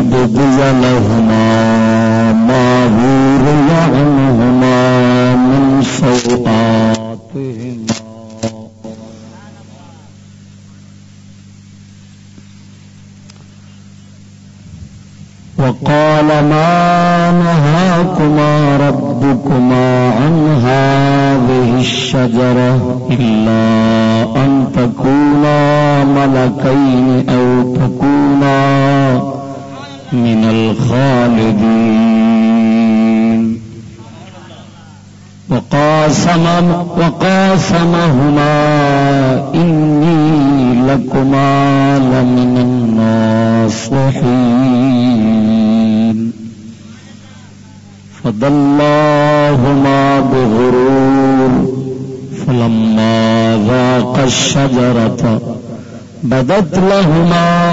بغض لهما ما هو يعنهما من سوآتهما وقال ما نهاكما ربكما عن هذه الشجرة إلا أن تكونا ملكين أو تكونا من الخالدين وقاسم وقاسمهما إني لكما لمن الناصحين. فضلاهما بغرور. فلما ذاق الشجرة بدت لهما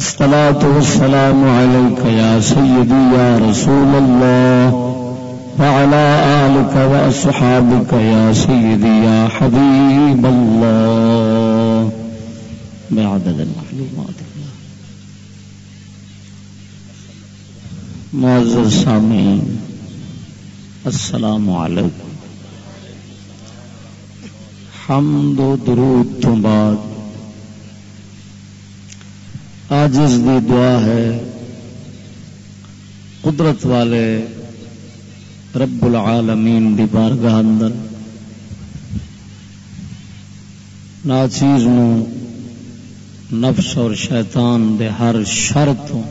الصلاة والسلام عليك يا سيدي يا رسول الله وعلى آلك وأصحابك يا سيدي يا حبيب الله. بعدد المحلومات معزز سامعين السلام علیکم. حمد و درود تو بعد آجز دی دعا ہے۔ قدرت والے رب العالمین دی بارگاہ اندر۔ ناچیز نفس اور شیطان دے ہر شر تو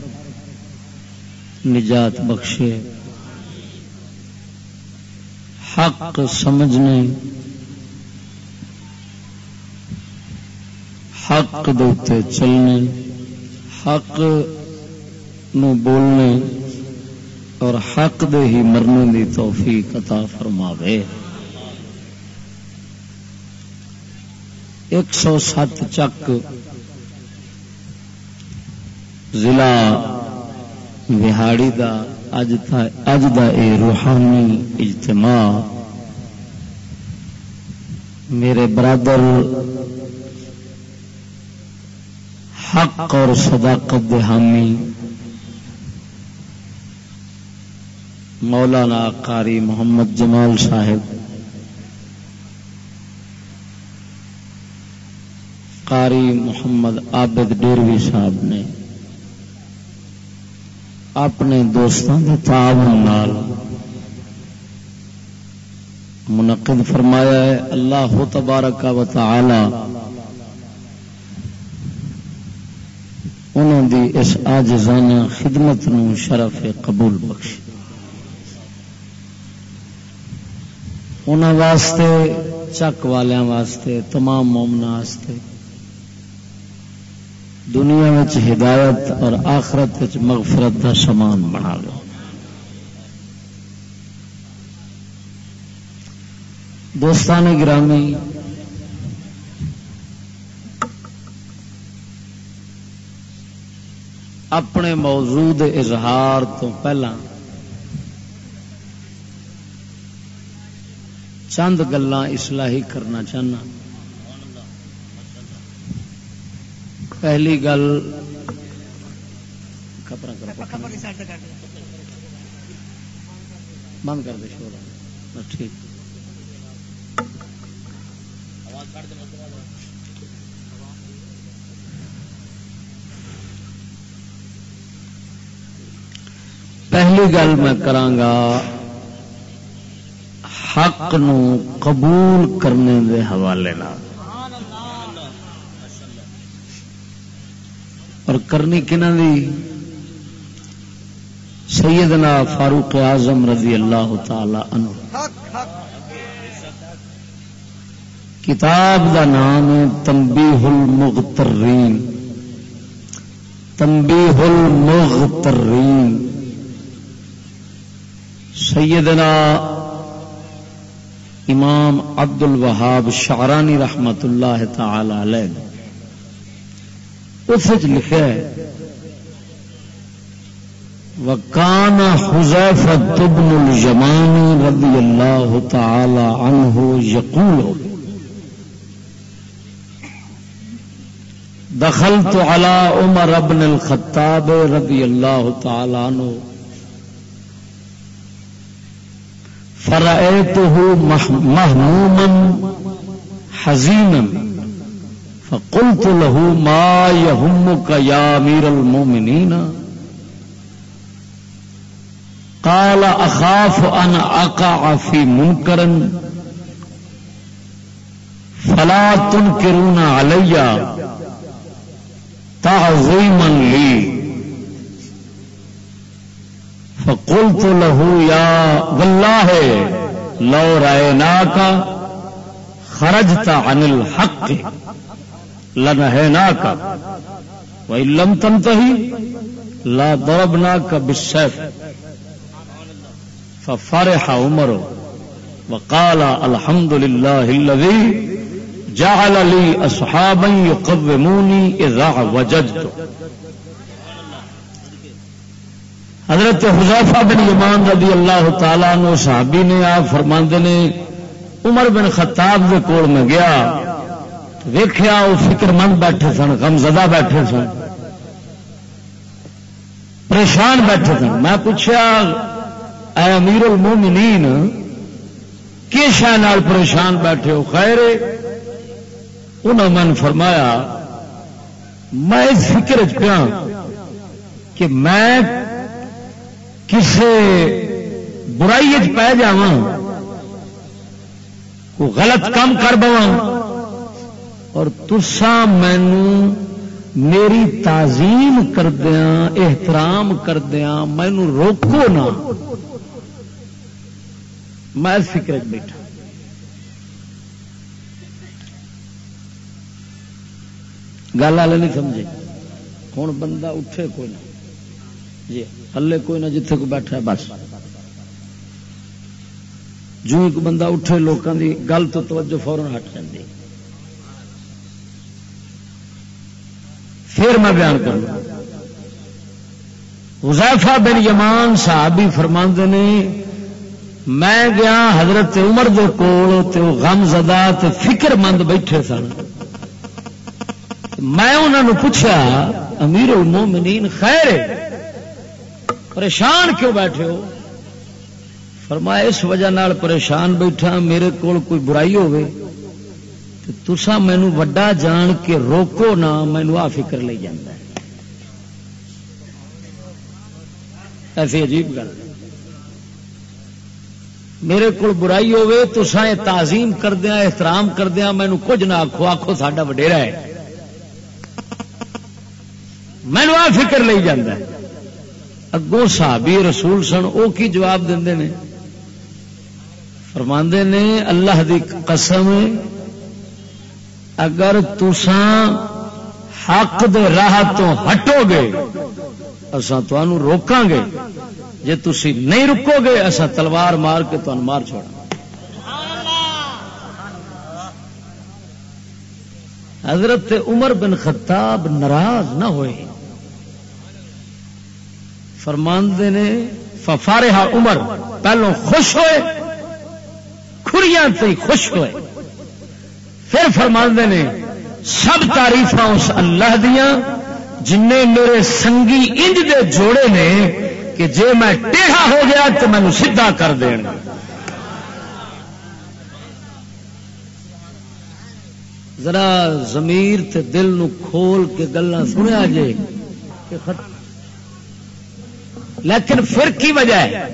نجات بخشے۔ حق سمجھنے۔ حق دوتے چلنے۔ حق نو بولنے اور حق دے ہی مرنے دی توفیق عطا فرماوے۔ ایک سو سات چک ضلع بہاڑی دا اج اج دا اے روحانی اجتماع۔ میرے برادر حق اور صداقت دے حامی مولانا قاری محمد جمال صاحب۔ قاری محمد عابد ڈیروی صاحب نے اپنے دوستوں کے تعاون منعقد فرمایا ہے۔ اللہ تبارک و تعالی انہوں دی اس آجزانہ خدمت نو شرف قبول بخش واسطے، چک والوں واسطے، تمام مومنا واسطے۔ دنیا میں ہدایت اور آخرت مغفرت کا سامان بنا لو۔ دوستان گرامی اپنے موجود اظہار تو پہلا چند گلا اسلحی کرنا چاہنا۔ پہلی گل بند کر دے شور۔ ٹھیک۔ پہلی گل میں کرانگا حق نو قبول کرنے دے حوالے اور کرنی کنہ دی؟ سیدنا فاروق اعظم رضی اللہ تعالی عنہ۔ کتاب دا نام ہے تنبیہ المغترین۔ تنبیہ المغترین۔ سیدنا امام عبد الوہاب شعرانی رحمت اللہ تعالی علیہ اس لکھا ہے، وکان حزیف ابن الجمان رضی اللہ تعالی عنہ یقول، دخلت على عمر ابن الخطاب رضی اللہ تعالی عنہ فرأيته مهموما، حزينا، فقلت له ما يهمك يا أمير المؤمنين؟ قال أخاف أن أقع في منكر، فلا تنكرون علي، تعظيما لي. فقلت له يا والله لو رأيناك خرجت عن الحق لنهيناك وإن لم تنتهي لا درب نا ضربناك بالسيف ففرح عمر، وقال الحمد لله الذي جعل لي أصحابا يقوموني إذا وجدت. حضرت حضافہ بن یمان رضی اللہ تعالی نو صحابی نے آپ فرما نے، عمر بن خطاب کے کول میں گیا ویخیا وہ فکر مند بیٹھے سن غم زدہ بیٹھے سن، پریشان بیٹھے سن۔ میں پوچھا اے امیر المومنین کی شہ پریشان بیٹھے ہو؟ خیر انہوں نے فرمایا، میں اس فکر چ پیا کہ میں کسی برائی پی جا غلط کام کر بوا اور تسا مینو میری تعظیم کردیا احترام کردیا مینو روکو نہ۔ میں فکر بیٹھا۔ گل والے نہیں سمجھے۔ ہوں بندہ اٹھے کوئی نہ۔ جی۔ ہلے کوئی نہ جتھے کو بیٹھا ہے بس جو ایک بندہ اٹھے لوگوں کی گل تو توجہ فورن ہٹ جاتی پھر میں بیان کروں حذیفہ بن یمان صحابی فرماندے نے میں گیا حضرت عمر دے کول تے غم زدہ تے فکر مند بیٹھے سن میں انہوں نے پوچھا امیر المومنین خیر پریشان کیوں بیٹھے ہو؟ فرمایا، اس وجہ نال پریشان بیٹھا، میرے کول کوئی برائی ہوگی تسا مینو وڈا جان کے روکو نہ مینو آ فکر لے جانا ایسی عجیب گل۔ میرے کو برائی ہوے تو یہ تعظیم کردیا احترام کردیا مینو کچھ نہ آخو آخو ساڈا وڈیرا ہے۔ مینو آ فکر لے جانا ہے۔ اگوں صحابی رسول سن وہ کی جواب دے فرماندے نے، اللہ دی قسم، اگر تسان حق دے راہ تو ہٹو گے اسان تو روکاں گے۔ جے تسی نہیں رکو گے اسا تلوار مار کے تو مار چھوڑا حضرت عمر بن خطاب ناراض نہ ہوئے۔ فرماندے نے ففارہ عمر پہلو خوش ہوئے، کھڑیاں تے خوش ہوئے۔ پھر فرماندے نے، سب تعریف اس اللہ دیا جن میرے سنگی انج دے جوڑے نے، کہ جے میں ٹیڑھا ہو گیا تو مینو سیدھا کر دین۔ ذرا زمیر تے دل نو کھول کے گلا سنیا جے، کہ خط لیکن پھر کی وجہ ہے؟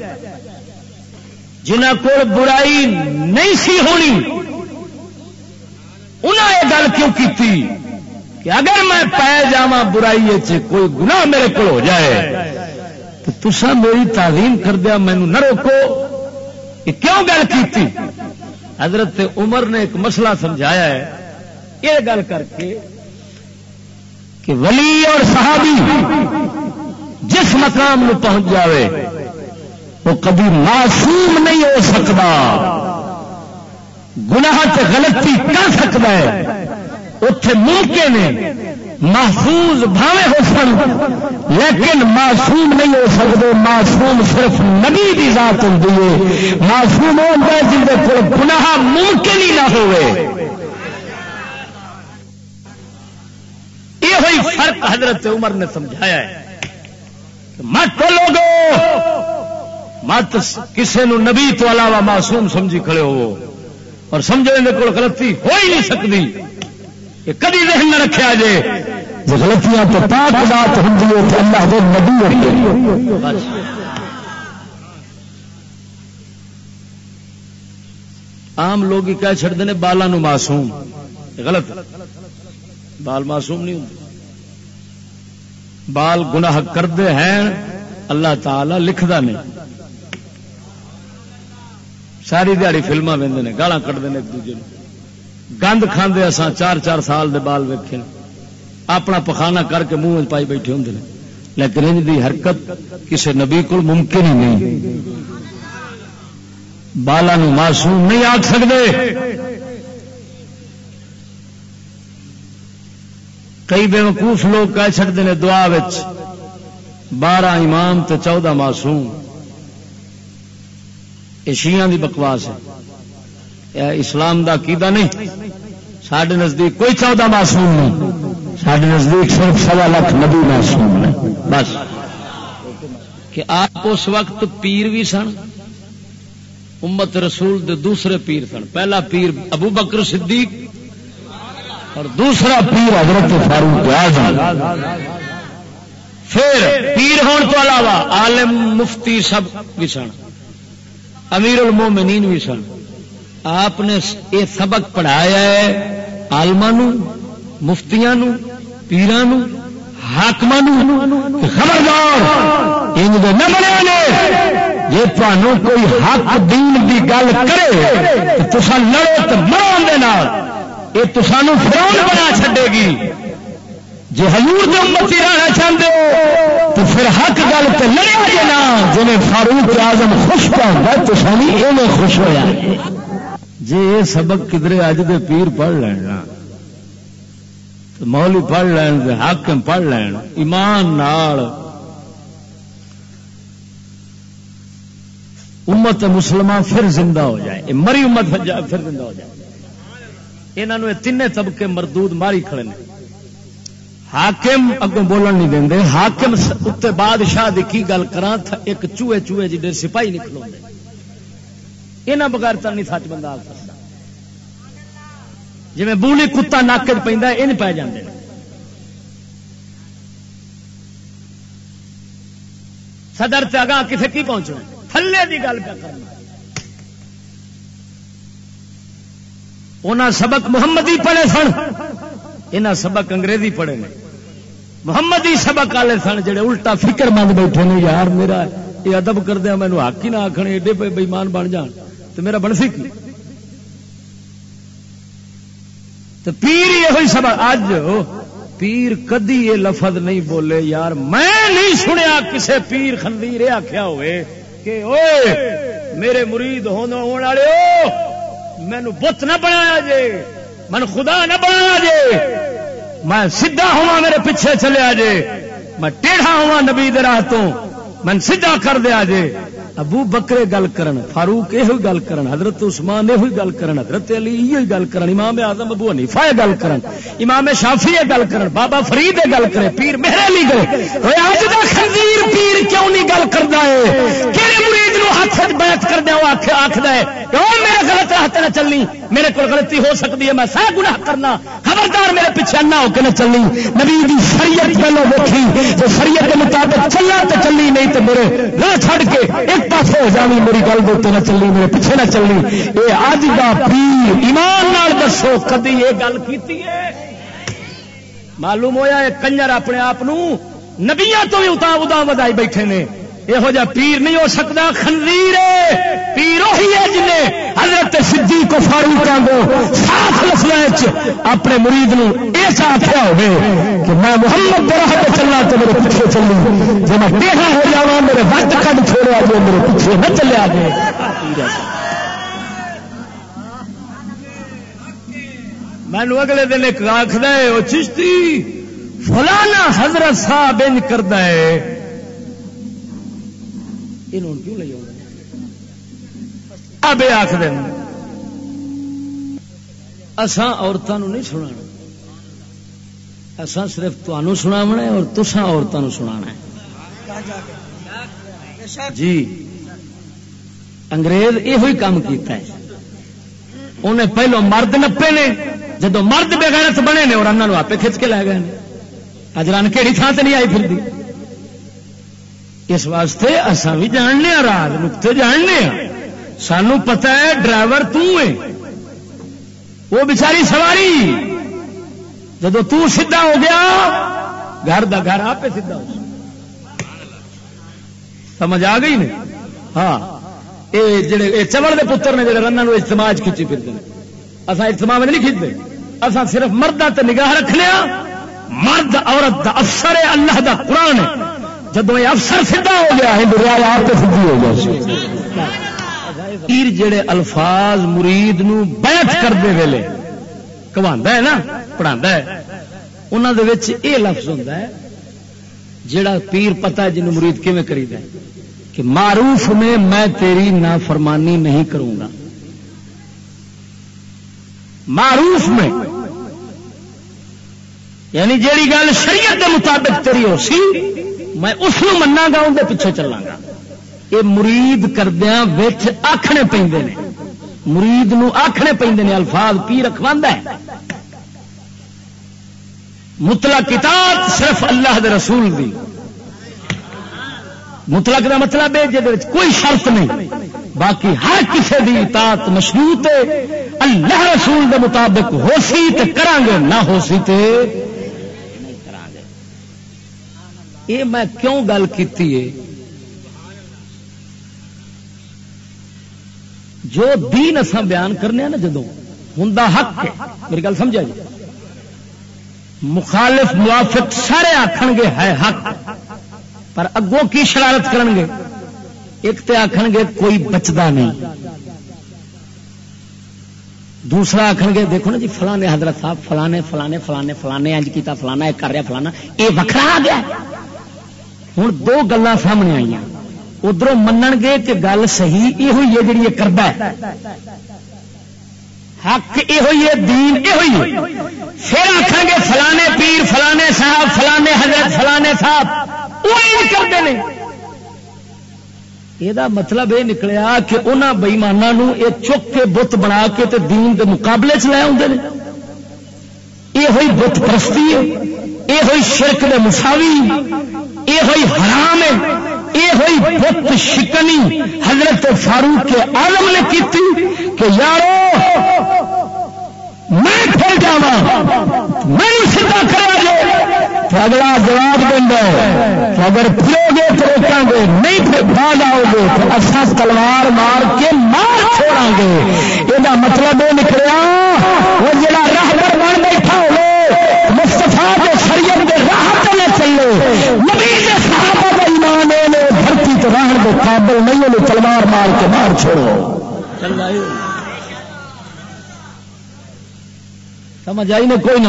جنہ کو برائی نہیں سی ہونی انہیں یہ گل کیوں کی تھی کہ اگر میں پی جا برائی کوئی گناہ میرے کو ہو جائے، تو تسا میری تعلیم کر دیا مینو نہ روکو۔ یہ کیوں گل کی حضرت عمر نے ایک مسئلہ سمجھایا ہے۔ یہ گل کر کے کہ ولی اور صحابی جس مقام میں پہنچ جاوے، وہ کبھی معصوم نہیں ہو سکتا۔ گناہ سے غلطی کر سکتا ہے۔ اتے ممکن ہے محفوظ بھاوے ہو سن، لیکن معصوم نہیں ہو سکتے۔ معصوم صرف نبی کی ذات ہوتی ہے۔ معصوم ہوتا ہے جن کو گناہ ممکن ہی نہ ہوئے۔ یہ ہوئی فرق حضرت عمر نے سمجھایا ہے۔ مت لوگو مت کسی نبی تو علاوہ معصوم سمجھی کھڑے ہو۔ اور سمجھنے کو غلطی ہو ہی نہیں سکتی۔ یہ کدی ذہن نہ رکھا جے۔ غلطیاں تو پاک بات اللہ دے نبی عام لوگ کہہ چڑھتے ہیں بالا نو معصوم۔ غلط۔ بال معصوم نہیں ہوں بال گناہ کرتے ہیں، اللہ تعالی لکھتا نہیں۔ ساری دیہڑی فلما وے گالا کٹتے ہیں ایک دوجے گند کھانے اسان چار چار سال دے بال ویکھے اپنا پخانا کر کے منہ پائی بیٹھے ہوں لیکن ان دی حرکت کسی نبی کو ممکن ہی نہیں۔ بالا معصوم نہیں آ سکتے کئی بے وقوف لوگ کہہ چڑتے ہیں دعا بارہ امام تے چودہ معصوم۔ یہ دی بکواس ہے۔ اسلام دا کیدا نہیں۔ سڈے نزدیک کوئی چودہ معصوم نہیں۔ سڈے نزدیک صرف سوا لاکھ نبی معصوم نے بس۔ کہ آپ اس وقت پیر بھی سن، امت رسول دے دوسرے پیر سن۔ پہلا پیر ابو بکر صدیق اور دوسرا پیر حضرت فاروق اعظم۔ پھر پیر ہون تو علاوہ عالم مفتی سب بھی سن، امیر المومنین بھی سن۔ آپ نے یہ سبق پڑھایا ہے آلما مفتیاں پیران حاقم خبردار، ان نہ جی تمہوں کوئی حق دین کی گل کرے، تو لڑو تو مرو یہ تو سانو بنا چڈے گی۔ جی ہزور کے امتی رہنا چاہتے ہو، تو پھر حق گل تو لڑا جی نا جی فاروق آزم خوش پہ تو سانی ایویں خوش ہوا جی یہ سبق کدھر اج دے پیر پڑھ لینا مولی پڑھ لین حاکم پڑھ لین، ایمان نال امت مسلمان پھر زندہ ہو جائے۔ مری امت پھر زندہ ہو جائے۔ یہاں تین طبقے مردود ماری کھڑے نے۔ حاکم اگوں بولن نہیں دیں حاکم اتنے بادشاہ کی گل کرا ایک چوہے چوہے جی سپاہی نہیں کھلو یہاں بغیر تو نہیں سچ بندہ آ سکتا جی بولی کتا ناک پہ یہ پی جاندے صدر تگاہ کسی کی پہنچنا تھلے کی گل پہ کرنا۔ انہیں سبق محمدی پڑھے سن۔ انہیں سبق انگریزی پڑھے نے۔ محمدی سبق والے سن جڑے الٹا فکر مند بیٹھے نے، یار میرا یہ ادب کردیا ہاں، مینو حق ہی نہ آخر ایڈے پہ بےمان بن جان۔ تو میرا بن سی تو پیر یہ سبق۔ اج پیر کدی یہ لفظ نہیں بولے، یار میں نہیں سنیا کسے پیر خندیر آخیا ہوئے کہ اوے میرے مرید ہونے والے مینو بت نہ بنایا جے من خدا نہ بنایا جے۔ میں سیدھا ہوا میرے پیچھے چلیا جے، میں ٹیڑھا ہوا نبی راہ تو من سیدھا کر دیا جے۔ ابو بکرے گل کرن، فاروق یہ گل کرن، حضرت عثمان یہ گل کرن، حضرت علی یہ گل کرن، امام اعظم ابو حنیفہ یہ گل کرن، امام شافعی یہ گل کرن، بابا فرید یہ گل کرے پیر مہر علی گئے اوے اج دا خنزیر پیر کیوں نہیں گل کردا ہے؟ کیڑے مرید نو ہاتھ وچ بیعت کردا او آکھ آکھدا ہے او میرا غلط راہ نہ چلنی، میرے کو غلطی ہو سکتی ہے، میں سہ گناہ کرنا۔ خبردار میرے پیچھے نہ ہو کے نہ چلنی۔ نبی دی شریعت پہلو دیکھی تو شریعت کے مطابق چلنا تو چلنی، نہیں تو میرے راہ چھڑ کے ایک پاس ہو جانی میری گل دے نہ چلنی، میرے پیچھے نہ چلنی۔ یہ اج کا پیر، ایمان نال دسو، کدی یہ گل کی معلوم ہوا ہے، کنجر اپنے آپ نبیا تو بھی اتنا ادا ودائی بیٹھے نے۔ یہو جا پیر نہیں ہو سکتا، خنزیر پیر وہی ہے جنہیں حضرت سدھی کو فاروق کو صاف لفظ اپنے مرید نو یہ آخیا ہوگی کہ میں محمد راہ پہ چلنا تو میرے پیچھے چلوں۔ جب میں ٹیڑھا ہو جا میرے وقت کد چھوڑا جو میرے پیچھے نہ چلے گئے مینو اگلے دن ایک آخر ہے وہ چشتی، فلانا حضرت صاحب انج کرتا ہے۔ کیوں لے اب آخر اسان عورتوں نہیں سنا اسان صرف تمہوں سنا اور تسان عورتوں سنا جی۔ انگریز یہ کام کیتا ہے۔ انہیں پہلو مرد نپے نے جدو مرد بغیرت بنے نے اور انہوں آپ کھچ کے لے گئے اج رن کہڑی تھان سے نہیں آئی پھر دی۔ اس واسطے اصا بھی جاننے راج نقطے جاننے سانو پتا ہے ڈرائیور وہ بچاری سواری۔ جب سیدھا ہو گیا، گھر دا گھر آپ سیدھا ہو سمجھ آ گئی نہیں ہاں۔ یہ جڑے چمڑ کے پتر نے جڑے رن اجتماع کھچی پھرتے ہیں اصا اجتماع میں نہیں کھچتے اصا صرف مرد نگاہ رکھنے ہاں۔ مرد، عورت دا افسر اللہ دا قرآن جب یہ افسر سیدھا ہو گیا آپ سیدھی ہو گیا پیر جڑے الفاظ مرید نو بیعت کرتے ویلے کما ہے نا پڑھا ہے انہوں یہ لفظ ہوتا ہے، جڑا پیر پتا ہے جن مرید کیون کری ہے، کہ معروف میں میں تیری نافرمانی نہیں کروں گا۔ معروف میں یعنی جیڑی گل شریعت کے مطابق تیری ہو سی میں اس منا گا اندر پیچھے چلا گا یہ مرید کردیا آخنے پہ مرید آخنے پہ الفاظ پی رکھوا متلا کتاب صرف اللہ دے رسول دی۔ مطلق کا مطلب ہے جہد کوئی شرط نہیں۔ باقی ہر کسی کی اطاعت مشروط ہے۔ اللہ رسول دے مطابق ہو سی تو کران گے نہ ہو سی تے یہ میں کیوں گل کی جو دین اساں بیان کرنے نا جدو ہوں حق ہے۔ میری گل سمجھا جی؟ مخالف موافق سارے آخ گے ہے حق، پر اگوں کی شرارت کرن گے؟ ایک تو آخ گے کوئی بچتا نہیں۔ دوسرا آخ گے، دیکھو نا جی فلانے حضرت صاحب فلانے فلانے فلانے فلانے انج کیتا فلانا کر رہا فلانا یہ وکرا آ گیا۔ ہوں دو گلا سامنے آئی ادھر من گے کہ گل صحیح یہ ہوئی ہے جی یہ کرتا ہے۔ حق یہ ہوئی ہے، دین یہ ہوئی پھر آخان گے فلانے پیر، فلانے صاحب، فلانے حضرت، فلانے صاحب۔ وہ کرتے ہیں یہ مطلب یہ نکلیا کہ انہوں بئیمانوں یہ چک کے بت بنا کے تے دین کے مقابلے چ لے آتے ہیں یہ ہوئی بت پرستی یہ ہوئی شرک دے مساوی۔ یہ ہوئی حرام ہے یہ ہوئی بت شکنی حضرت فاروق کے عالم نے کی کہ یارو، میں پھر جا میں سیدھا کرا جو اگلا جواب دینا اگر پھرو گے تو روکا گے، نہیں پھر بعد آؤ گے۔ تو اصا تلوار مار کے مار چھوڑا گے۔ یہ مطلب یہ نکلیا، وہ جڑا راہ پر بن بیٹھا ہو مستفا کے شریعت چلے نبی کے صحابہ کا ایمان دھرتی تو رہن کے قابل نہیں، انہیں تلوار مار کے مار چھوڑو۔ سمجھ آئی نے کوئی نہ؟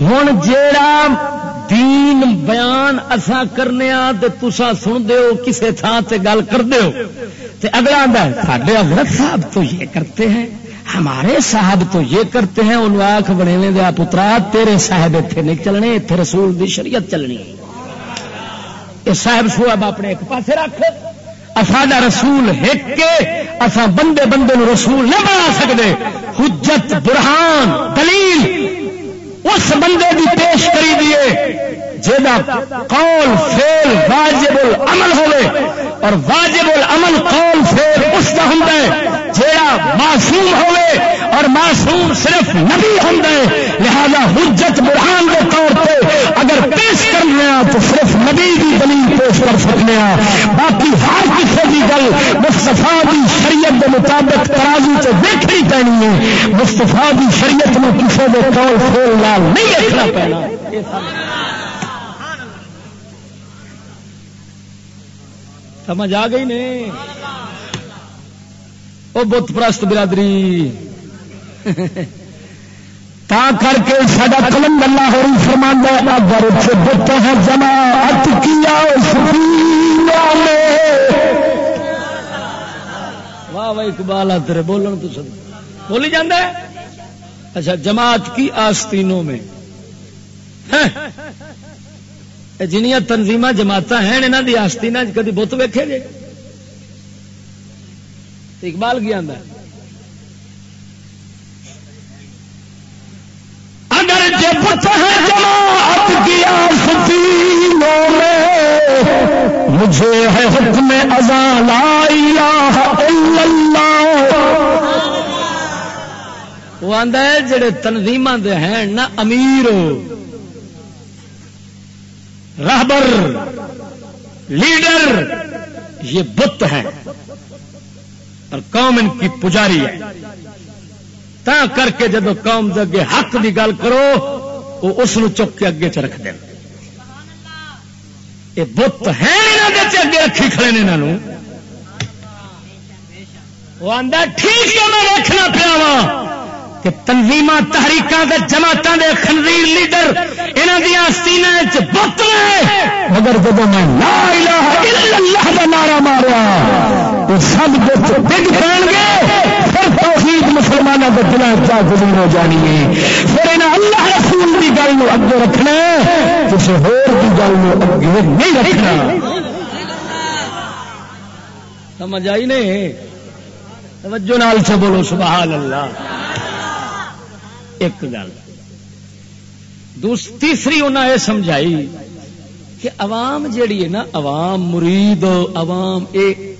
ہوں جیڑا دین بیان اسا کرنے تسا سن ہو کسی تھان سے گل کر اگلا ساڈے حضرت صاحب تو یہ کرتے ہیں۔ ہمارے صاحب تو یہ کرتے ہیں ان آخ بنے دیا، پترا، تیرے صاحب اتنے نہیں چلنے اتنے رسول دی شریعت چلنی۔ یہ صاحب سواب اپنے ایک پاسے رکھ ساڈا رسول ہک کے اصا بندے بندے نو رسول نہیں بنا سکتے حجت، برہان، دلیل، اس بندے کی پیش کری دیے جا قول فیل واجب العمل ہوئے۔ اور واجب العمل، قول فیل اس کا ہوں جا معصوم ہوئے اور معصوم صرف نبی ہوں لہذا حجت برہان کے طور پہ اگر پیش کرنے تو صرف نبی کی دلیل پیش کر سکنے باقی ہر کسی کی گل مستفا کی شریعت کے مطابق ترازی سے دیکھنی پینی ہے۔ مستفا کی شریعت میں کسی کے قول فیل لال نہیں دیکھنا پینا سمجھ آ گئی نہیں وہ بت پرست برادری۔ تا کر کے سڈا کلم گلا ہو رہی فرمان اگر بت ہے جماعت کیا واہ واہ، اقبال تیرے، بولن تو سب بولی جانا اچھا جماعت کی آستینوں میں۔ ہاں۔ جنیا تنظیم جماعت ہیں یہاں کی آستی کدی بت ویکے جی اقبال کی آدھا اگر جماعت کی مجھے ہے حکم ازا لا الہ الا اللہ۔ وہ آدھا ہے جڑے تنظیم ہیں نا امیر۔ رہبر لیڈر یہ بت ہیں۔ اور قوم ان کی پجاری ہے۔ تا کر کے جب قوم اگے حق کی گل کرو وہ اس چک کے اگے چ رکھ دیں یہ بت ہے اگے رکھی کھڑے نے یہاں وہ آدھا ٹھیک ہے، میں رکھنا پیا کہ تنظیم تحریک جماعت کے خنزیر لیڈر یہاں دیا سینا بت مگر جب میں لا الہ الا اللہ کا نعرہ مارا تو سب بت ڈگ پڑ گے، پھر توحید مسلمانوں کے دلوں کیا گزر ہو جانی ہے۔ پھر انہیں اللہ رسول کی گل اگے رکھنا کسی ہور کی گل اگے نہیں رکھنا۔ سمجھ آئی نہیں؟ توجہ نال سے بولو، سبحان اللہ۔ ایک گل۔ تیسری انہیں یہ سمجھائی کہ عوام جیڑی ہے نا، عوام مرید، عوام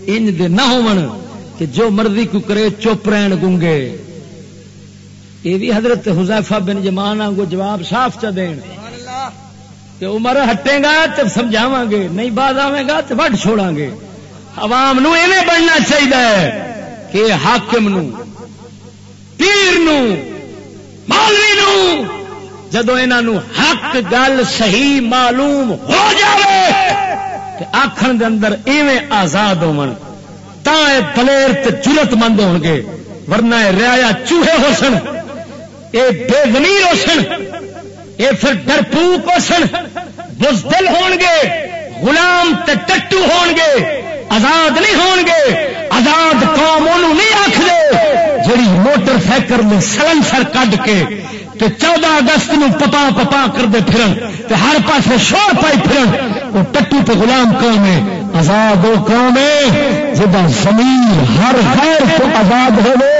انج دے نہ ہون کہ جو مرضی کو کرے چپ رہن گونگے۔ یہ بھی حضرت حذیفہ بن جمان کو جواب صاف چ دین۔ کہ عمر ہٹے گا تو سمجھاوا گے، نہیں بعد آئے گا تو وڈ چھوڑا گے۔ عوام نو ایویں بننا چاہیے کہ حاکم نو، پیر نو مولوی نو، جدو انہوں حق گل صحیح معلوم ہو جائے تو آخر اندر ایویں آزاد ہون، تا پلیر چرت مند ہو گے، ورنہ ریا چوہے ہو سن یہ بے زمیر ہو سن یہ پھر ڈرپوک ہو سن، بزدل ہون گے، غلام تے ٹٹو ہون گے۔ آزاد نہیں ہون گے، آزاد قوم انہوں نہیں آخر جڑی موٹر سائیکل میں سلنسر کڈ کے تے چودہ اگست نو پپا پپا کرتے پھرن تے ہر پاس شور پائی پھرن وہ ٹٹو تے غلام قوم ہے۔ آزاد وہ قوم ہے جب زمین ہر خیر تو آزاد ہوئے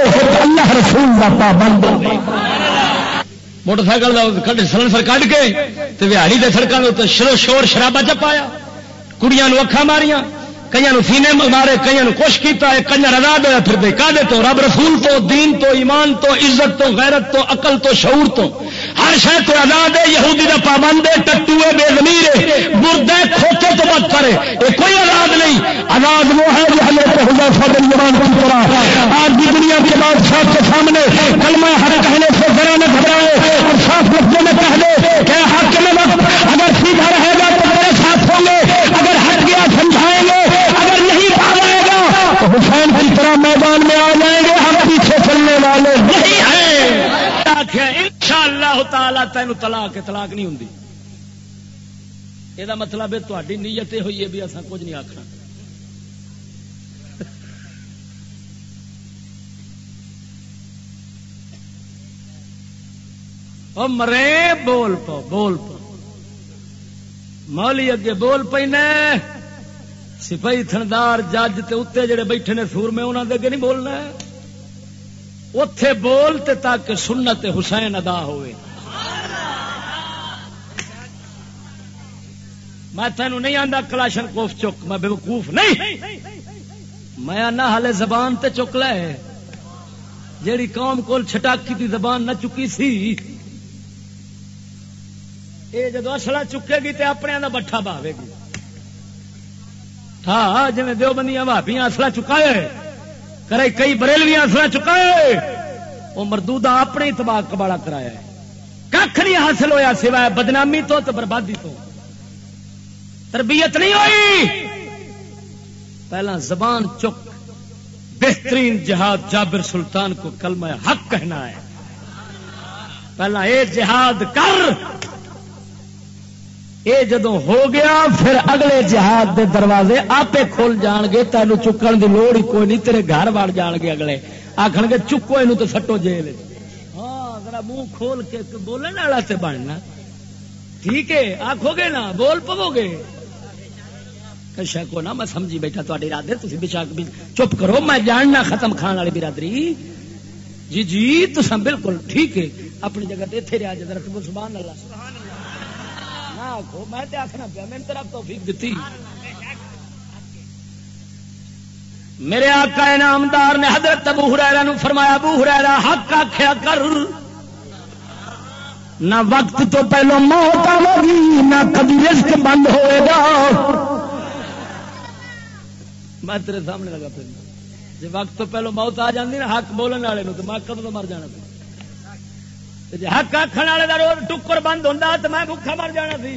اللہ رسول کا پابند ہو موٹر سائیکل سلنسر کڈ کے تے وہاڑی کے سڑکوں کے شور شرابہ چپایا، کڑیاں اکھا ماریاں۔ کئی سینے مارے کئی کچھ کیا ہے کنجر آزاد ہوا پھر دے کا تو، رب رسول تو، دین تو، ایمان تو، عزت تو، غیرت تو، عقل تو، شعور تو۔ ہر شہر تو آزاد ہے یہودی کا پابند ہے ٹٹو ہے بے زمیر ہے، مرد ہے کھوتے تو مت کرے۔ یہ کوئی آزاد نہیں۔ آزاد وہ ہے جو ہمیں تو ہوا فضل ایمان کی طرح آج بھی دنیا کے بادشاہ کے سامنے کلمہ ہر کہنے سے ذرا نہ گھبرائے اور صاف لفظوں میں کہہ دے کہ حق میں وقت اگر سیدھا رہے گا تو میرے ساتھ ہوں گے اگر ہٹ گیا سمجھائیں گے حسین کی طرح میدان میں آ جائیں گے، ہم پیچھے چلنے والے نہیں ہیں۔ ان شاء اللہ تعالیٰ تین تلاک تلاک نہیں ہوں یہ مطلب ہے تاری نیت یہ ہوئی ہے بھی اصا کچھ نہیں آخنا مرے، بول پو بول پو۔ مولی اگے بول پہ سپاہی تھندار جج تے اتنے جڑے بیٹھے نے سور میں انہوں کے نہیں بولنا اتے بول تے تاکہ سنت حسین ادا ہوئے میں تینوں نہیں آتا کلاشن کوف چک میں بے وقوف نہیں میں آنا ہالے زبان تے چک لے جیڑی قوم کول چھٹاکی دی زبان نہ چکی سی یہ جدو اصلا چکے گی تے اپنے دا بٹھا باوے گی ہاں, ہاں، جی دو بندیاں بھابیاں اصلا چکائے، کرے کئی بریلویاں اصلا چکائے وہ مردودہ اپنے تباہ کباڑا کرایا ہے۔ کھ نہیں حاصل ہویا سوائے بدنامی تو تو بربادی تو۔ تربیت نہیں ہوئی۔ پہلا زبان چک، بہترین جہاد جابر سلطان کو کلمہ حق کہنا ہے۔ پہلا اے جہاد کر۔ یہ جدو ہو گیا، پھر اگلے جہاد دے دروازے آپ کھول جان گے تینوں چکن دی لوڑ ہی کوئی نہیں، تیرے گھر وڑ جان گے اگلے۔ آخر گے، چکو یہ تو سٹو جیل ہاں ذرا منہ کھول کے بولنے والا سے بننا۔ ٹھیک ہے آخو گے نا، بول پو گے۔ کشا کو نا، میں سمجھی بیٹھا تاری رادر تھی بچا چپ کرو۔ میں جاننا ختم کھان والی برادری۔ جی جی تو بالکل ٹھیک ہے۔ اپنی جگہ اتنے رہا جی جا سبحان اللہ۔ ہاں، آخو میں آخنا پیا، میں طرف توفیق دیتی میرے آقا انعامدار نے حضرت ابو ہریرا نو فرمایا، ابو ہریرا حق آخیا کر۔ نہ وقت تو پہلو موت آئے گی، نہ کبھی رزق بند ہوئے گا۔ میں تیرے سامنے لگا پھر۔ جی وقت تو پہلو موت آ جاتی نا، حق بولنے والے تو میں کب تو مر جانا پہ جی حق آخر والے کا روز ٹکر بند ہوں تو میں بھوکا مر جانا سی۔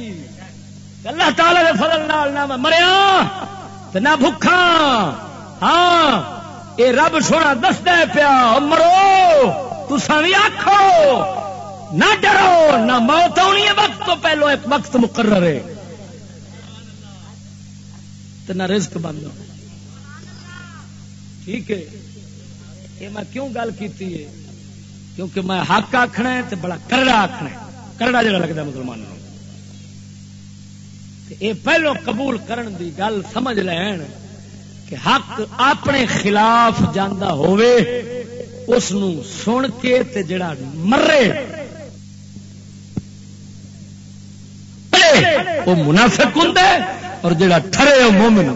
اللہ تعالی فضل نال نہ مریا نہ بھوکا ہاں یہ رب سونا دستا پیا مرو تسا بھی آخو نہ ڈرو، نہ موت آنی ہے وقت تو پہلو ایک وقت مقرر ہے۔ نہ رزق بند ٹھیک ہے۔ یہ میں کیوں گل کی کیونکہ میں حق آخنا ہے تو بڑا کرڑا آخنا کرڑا جڑا لگتا مسلمانوں یہ پہلو قبول کرن دی گل سمجھ لین کہ حق اپنے خلاف جانا ہوئے اس سن کے تے جڑا مرے وہ منافق ہوں اور جڑا ٹھرے وہ مومن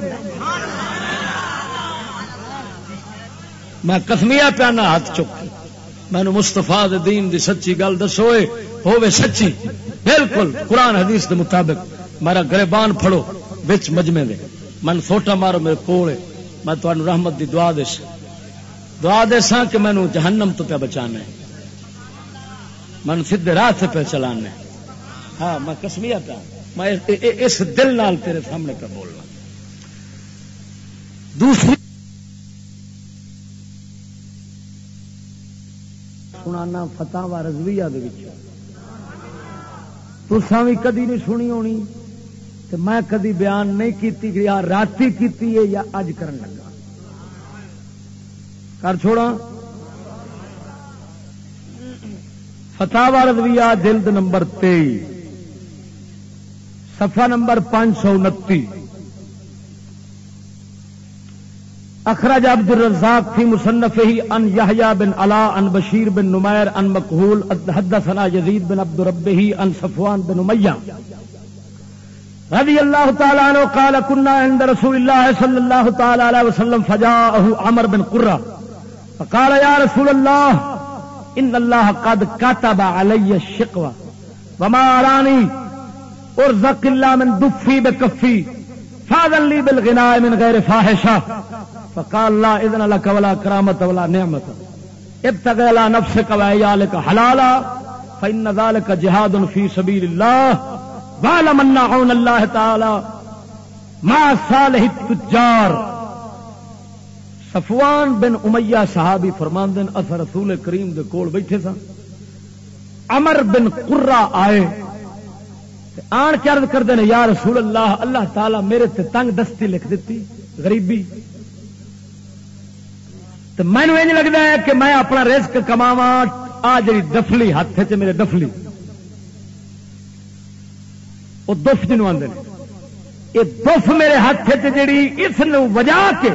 میں کسمیا پیانا ہاتھ چکی مینو مستفا دین دی سچی گل دسو ہوے سچی۔ بالکل، قرآن حدیث دے مطابق۔ میرا گربان پھڑو بچ مجمے دے۔ من فوٹا مارو میرے کول میں تمہیں رحمت دی دعا دے دعا دے کہ مینو جہنم تو پہ بچانا ہے من سیدے راہ سے پہ چلانا ہے ہاں میں کسمیا پہ میں اس دل نال تیرے سامنے پہ بولنا۔ دوسری سنانا فتح و رضویہ تسا بھی کدی نہیں سنی ہونی تو میں کدی بیان نہیں کیتی یا راتی کیتی ہے یا اج کرن لگا۔ کر چھوڑا۔ فتح و رضویہ جلد نمبر تئی صفحہ نمبر پانچ سو انتی اخرج عبد الرزاق في مصنفه ان يحيى بن علاء ان بشير بن نمير ان مكحول حدثنا يزيد بن عبد ربه ان صفوان بن اميه رضي الله تعالى عنه قال كنا عند رسول الله صلى الله تعالى عليه وسلم فجاءه عمر بن قرة فقال يا رسول الله ان الله قد كتب علي الشقوة وما اراني ارزق الا من دفي بكفي فاذن لي بالغناء من غير فاحشه فقال لا اذن لك ولا کرامت ولا نعمت ابتغ الى نفسك وعيالك حلالا فان ذلك جهاد في سبيل الله. وعلم ان عون الله تعالى مع صالح التجار. صفوان بن امیہ صحابی فرمان دن اثر رسول کریم دے کول بیٹھے سن. امر بن قرہ آئے. آن چرد کر دینے یا رسول اللہ اللہ تعالی میرے تے تنگ دستی لکھ دیتی، غریبی. تو مینو یہ لگتا ہے کہ میں اپنا رسک کماوا آ جی دفلی ہاتھ چ میرے دفلی۔ وہ دف جنوب آدھے یہ دف میرے ہاتھ جڑی اس وجا کے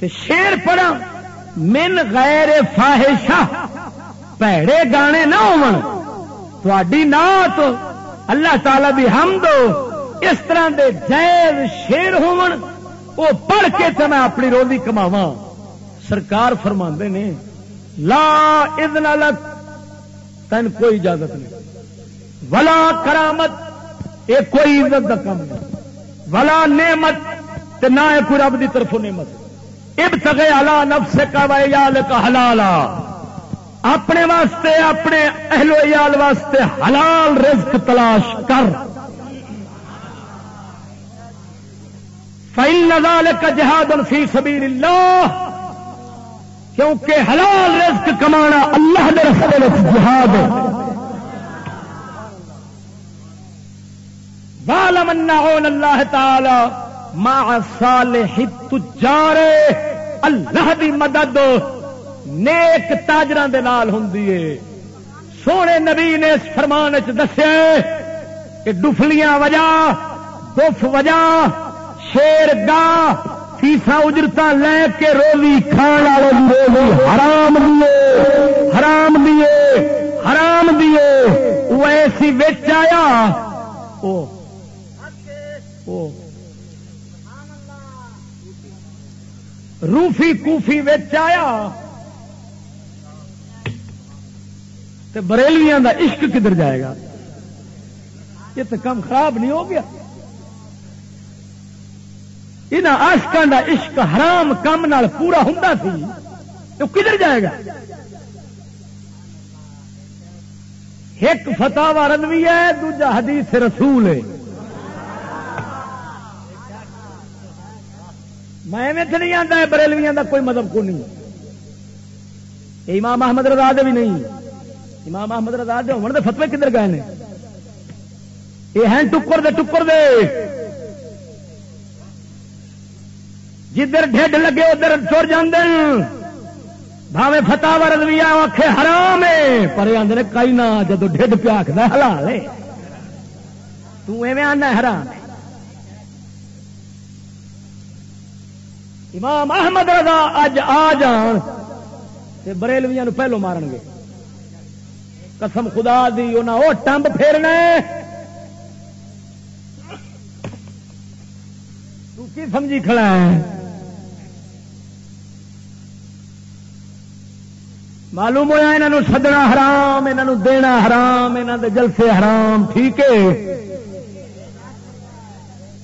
تے شیر پڑا من غیر فاحشہ پیڑے گانے نہ ہوڈی نات اللہ تعالی بھی ہم دو اس طرح دے جائز شیر ہون پڑھ کے تو میں اپنی روزی کماوا سرکار فرما نے، لا ادن لک تین کوئی اجازت نہیں۔ ولا کرامت یہ کوئی عزت کا کام نہیں۔ ولا نعمت نہ کوئی رب کی طرف نعمت۔ اب تگے ہلا نفس کا ویال کا حلالا۔ اپنے واسطے، اپنے اہل ویال واسطے حلال رزق تلاش کر۔ فائل نظال کا جہاد فی سبیل اللہ کیونکہ حلال رزق کمانا اللہ دے رستے جہاد ہے۔ بالمن اللہ تعالی مع صالح التجار اللہ دی مدد نیک تاجر دے نال ہوندی ہے۔ سونے نبی نے اس فرمان چ دسیا کہ ڈفلیاں وجہ، دف وجہ، شیر گاہ فیسا اجرت لے کے روزی کھان والے روزی حرام دیے حرام دیے حرام دیے وہ ایسی بچ آیا روفی کوفی بچ آیا۔ بریلیاں دا عشق کدھر جائے گا؟ یہ تو کم خراب نہیں ہو گیا؟ آشکان کا عشق حرام کام پورا ہوں سی، تو کدھر جائے گا؟ ایک فتح وارن بھی ہے، دوجا حدیث رسول ہے۔ میں نہیں آتا ہے بریلویاں کا کوئی مطلب کو نہیں۔ امام محمد رضا دے بھی نہیں۔ امام محمد رضا دے ہونے فتوے کدھر گئے ہیں یہ ہیں ٹکر دے ٹکر دے۔ جدھر ڈھڈ لگے ادھر چور جاندے بھاوے فتح ورد بھی آخے حرام ہے پر آدھے کئی نہ جدو ڈھڈ پیا آخر حلال ہے۔ آنا حرام ہے۔ امام احمد رضا اج آ جان بریلویا پہلو مارن گے۔ قسم خدا دی انہیں وہ ٹمب پھیرنا تو کی سمجھی کھڑا ہے؟ معلوم ہوا یہاں سدنا حرام یہاں دینا حرام یہاں دے جلسے حرام، ٹھیک ہے؟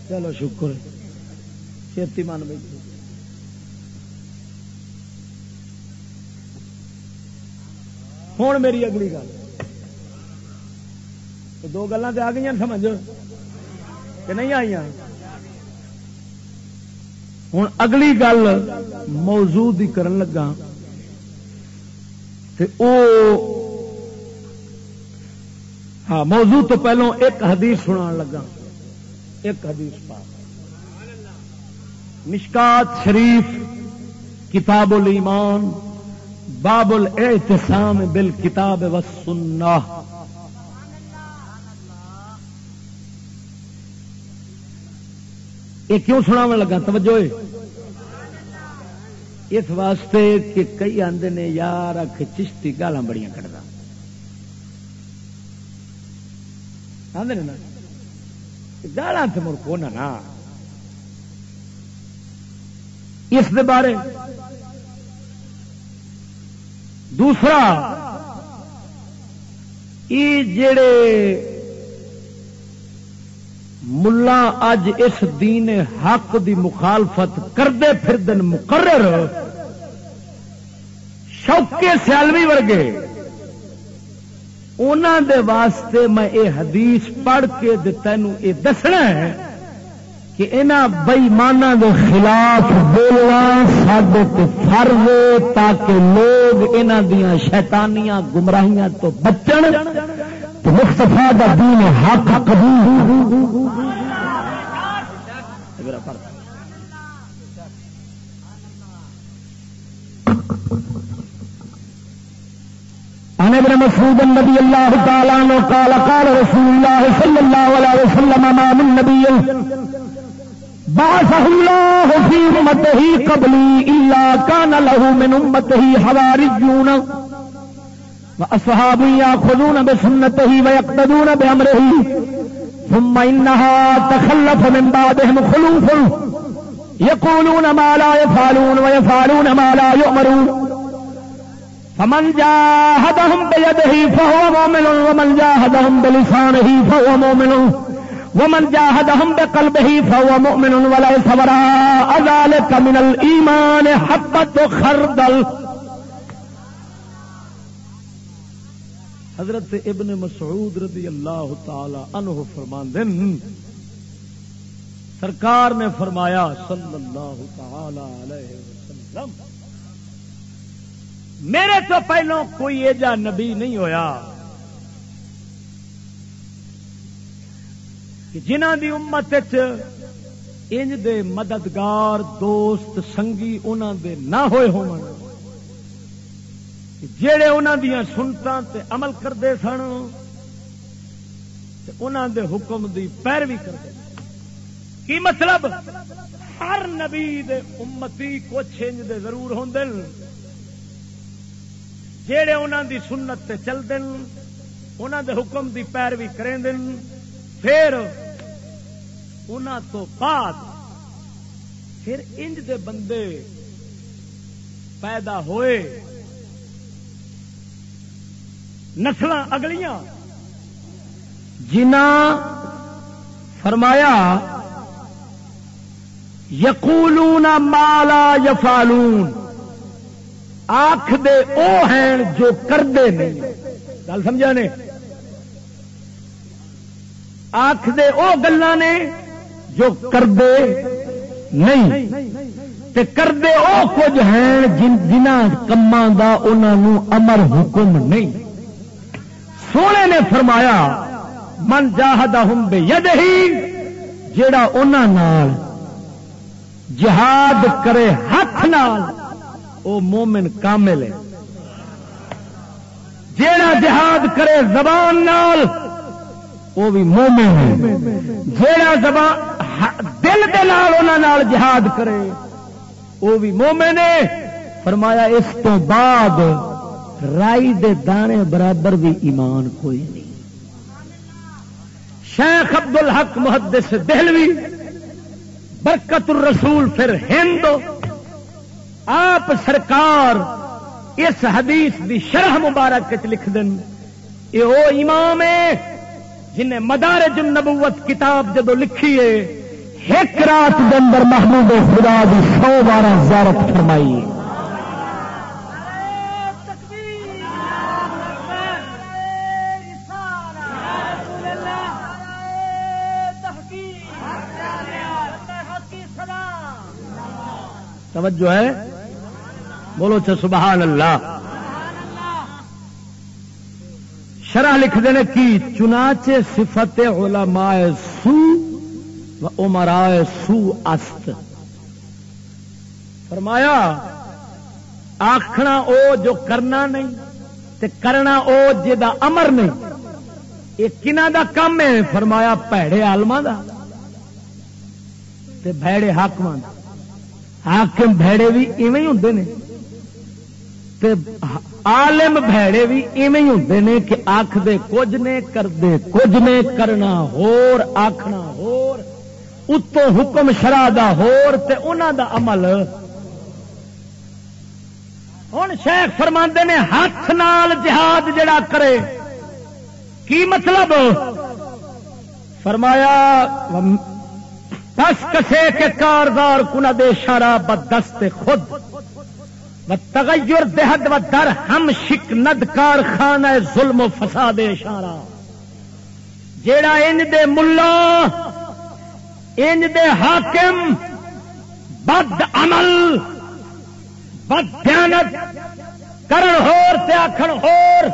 چلو شکر چیتی من بیٹھے ہوں میری اگلی گل۔ دو گلیں تو آ گئی سمجھ؟ کہ نہیں آئی ہوں اگلی گل موضوع کی کرن لگا او ہاں موضوع تو پہلو ایک حدیث سنا لگا۔ ایک حدیث پا مشکات شریف، کتاب الایمان، باب الاعتصام بالکتاب والسنہ۔ یہ کیوں سنا لگا؟ توجہ۔ اس واسطے کہ کئی آدھے نے یار آخ چشتی گالا بڑی کٹتا آدھے نا گالا تو مڑ کو نا۔ اس دے بارے۔ دوسرا یہ جڑے ملا اج اس دین حق دی مخالفت کردے پھر دن مقرر، شوکے سیالوی ورگے۔ انہوں دے واسطے میں اے حدیث پڑھ کے تینوں یہ دسنا ہے کہ انہوں بئیمانہ دے خلاف بولنا سڈے فرض تاکہ لوگ انہوں دیا شیطانیاں گمراہیاں تو بچن۔ تو مستفا کا دین حق قبول عن ابن مسعود النبي الله تعالى عنه قال قال رسول الله صلى الله عليه وسلم، ما من نبي بعثه الله في امته قبلي الا كان له من امته حواريون واصحاب ياخذون بسنته ويقتدون بامره ثم انها تخلف من بعدهم خلوف يقولون ما لا يفعلون ويفعلون ما لا يؤمرون فمن جاهدهم بيده فهو مؤمن ومن جاهدهم بلسانه فهو مؤمن ومن جاهدهم بقلبه فهو مؤمن وليس وراء ذلك من الإيمان حبة خردل حضرت ابن مسعود رضی اللہ تعالی عنہ فرمان دن سرکار نے فرمایا صلی اللہ تعالی علیہ وسلم، میرے تو پہلو کوئی ایجا نبی نہیں ہویا کہ جنہ دی امت انج دے مددگار دوست سنگی انہوں دے نہ ہوئے ہون جڑے انہوں دیا سنتا تے عمل کرتے سن انہوں دے حکم دی پیروی کرتے کی مطلب؟ ہر نبی دے امتی کچھ انج دے ضرور ہوں جڑے انہوں دی سنت تے چل دن انہوں دے حکم دی پیروی کریں دن پھر انہوں تو بعد پھر انج دے بندے پیدا ہوئے۔ نسل اگلیاں۔ جنا فرمایا، یقولون مالا یفالون آخ دے او ہیں جو کردے نہیں۔ گل سمجھا نے؟ آخ دے او گلا نے جو کردے نہیں۔ تے کردے او کچھ ہیں جنہ کما دا انہوں امر حکم نہیں۔ سونے نے فرمایا، من جاہدہ ہم بے ید ہی جیڑا نال جہاد کرے ہاتھ نال، او مومن کامل ہے۔ جیڑا جہاد کرے زبان نال وہ بھی مومن ہے۔ جیڑا زبان، دل دے نال نال جہاد کرے وہ بھی مومن ہے۔ فرمایا، اس تو بعد رائی دے دانے برابر بھی ایمان کوئی نہیں۔ شیخ عبد الحق محدث دہلوی، برکت الرسول پھر ہند آپ سرکار اس حدیث دی شرح مبارک لکھ دن یہ وہ امام ہے جنہیں مدارج النبوت کتاب جدو لکھی ہے، ایک رات کے اندر محمود خدا دی سو بارہ زیارت فرمائی۔ توجہ ہے؟ بولو چا سبحان اللہ۔ شرح لکھ دینے کی، چنانچہ صفت علماء سو و عمراء سو است۔ فرمایا آخنا او جو کرنا نہیں، تے کرنا او جا امر نہیں۔ یہ کنہ دا کم ہے؟ فرمایا پیڑے آلما دا۔ تے بھڑے حاقم دا۔ حاکم بھڑے بھی ایویں ہی ہوں نے تے عالم بھڑے بھی ایویں ہی ہوں نے کہ آخ دے کچھ نے کر کچھ نے کرنا ہور آخنا ہور اتو حکم شرع دا ہور تے انہاں دا عمل ہوں شیخ فرماندے نے ہاتھ نال جہاد جڑا کرے کی مطلب فرمایا دس کسے کے کاردار کنا دے شارا بدست خود و تغیر دہد و در ہم شک ند کارخانہ ظلم و فساد اشارہ۔ جیڑا ان دے ملا، ان دے حاکم، بد عمل، بد دیانت، کرن ہور تے آکھن ہور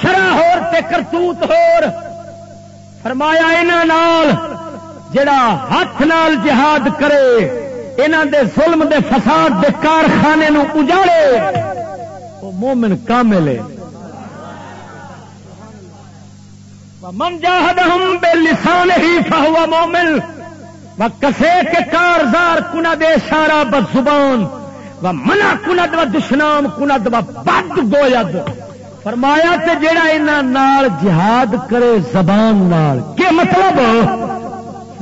شرع ہور تے کرتوت ہور۔ فرمایا انہاں نال جڑا ہاتھ نال جہاد کرے انہ دے ظلم دے فساد دے کارخانے نو اجاڑے وہ مومن کامل ہے۔ من جاہدہم بے لسان ہی فہوا مومن، و کسے کے کارزار کنا دے سارا بد زبان، و منا کند و دشنام کند و بد گوید فرمایا تے جیڑا انہ نال جہاد کرے زبان نال کے مطلب؟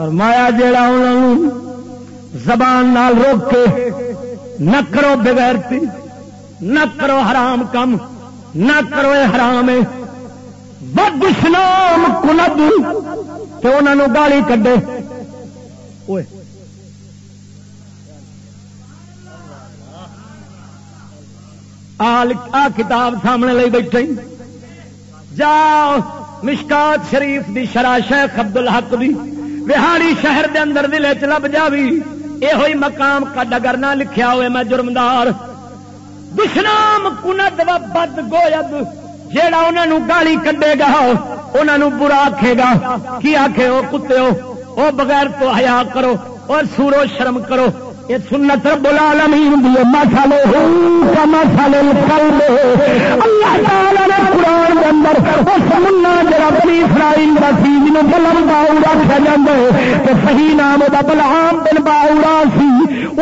فرمایا جیڑا انہوں زبان نال روک کے نہ کرو بغیرتی، نہ کرو حرام کم، نہ کرو اے حرام بد اسلام کلب تو انہوں گالی کڈے۔ اوئے۔ آ کتاب سامنے لے بیٹھے۔ جاؤ مشکات شریف دی شرا شیخ عبد الحق دی۔ بہاری شہر دے اندر دل چ لب جاوی۔ یہ ہوئی مقام کا ڈگر نہ لکھیا ہوئے میں جرمدار۔ دشنام کنت و بد گوید، جیڑا انہوں گالی کڈے گا انہوں برا آکھے گا۔ کی آکھے ہو کتے ہو؟ او بغیر تو حیا کرو اور سورو شرم کرو۔ یہ سنت رب العالمین دی مثال مسالے کا مسالے القلب اللہ تعالی نے قرآن کے اندر اس منا جڑا بنی اسرائیل دا سی جنوں بلم باورا کہا جاندا ہے کہ صحیح نام دا بلعام بن باورا سی۔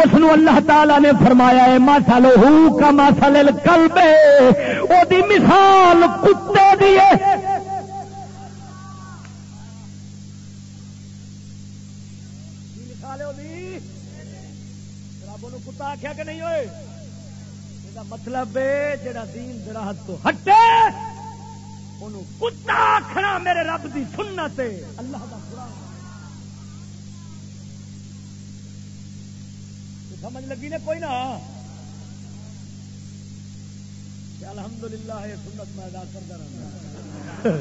اس نو اللہ تعالی نے فرمایا ہے مسالے کا مسالے القلب او دی مثال کتے دی ہے۔ آخیا کہ نہیں ہوئے؟ یہ مطلب جڑا دین دراہت تو ہٹے کتا آخنا میرے رب کی سنت اللہ کا سمجھ لگی نے کوئی نہ؟ الحمد للہ یہ سنت میں ادا کرتا رہا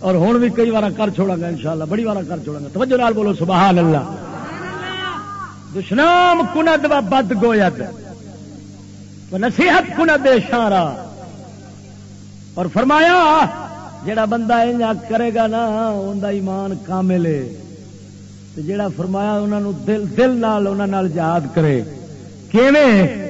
اور ہوں بھی کئی بار کر چھوڑا گا انشاءاللہ، بڑی بار کر چھوڑا گا۔ توجہ نال بولو، سبحان اللہ۔ دشنام کند و بد گوید. و نصیحت کند اشارہ اور فرمایا، جڑا بندہ انجا کرے گا نا ان ایمان کامل ہے. جڑا فرمایا انہوں دل دل نال انہوں یاد کرے، کیویں؟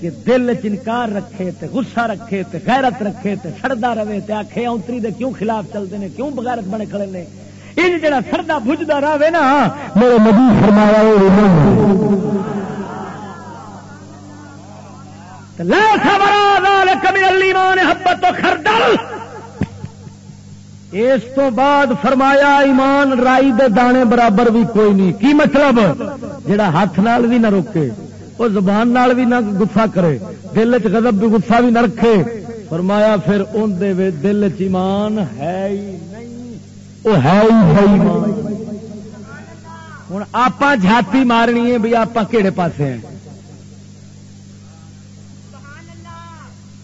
کہ دل چنکار رکھے تے غصہ رکھے تے غیرت رکھے تے سڑدا رہے تے آخے اونتری دے کیوں خلاف چلتے ہیں کیوں بغیرت بنے کھڑے نے؟ ان جڑا سردا بجتا رہے نا، میرے نبی فرمایا حبت خردل۔ اس تو بعد فرمایا، ایمان رائی دے دانے برابر بھی کوئی نہیں۔ کی مطلب؟ جڑا ہاتھ نال بھی نہ روکے وہ زبان نال بھی نہ گفا کرے، دل چ گزب بھی گفا بھی نہ رکھے۔ فرمایا، پھر ان دے دل چ ایمان ہے ہی وہ ہے ہوں آپ جاتی مارنی ہے بھی آپ کہڑے پاس ہیں۔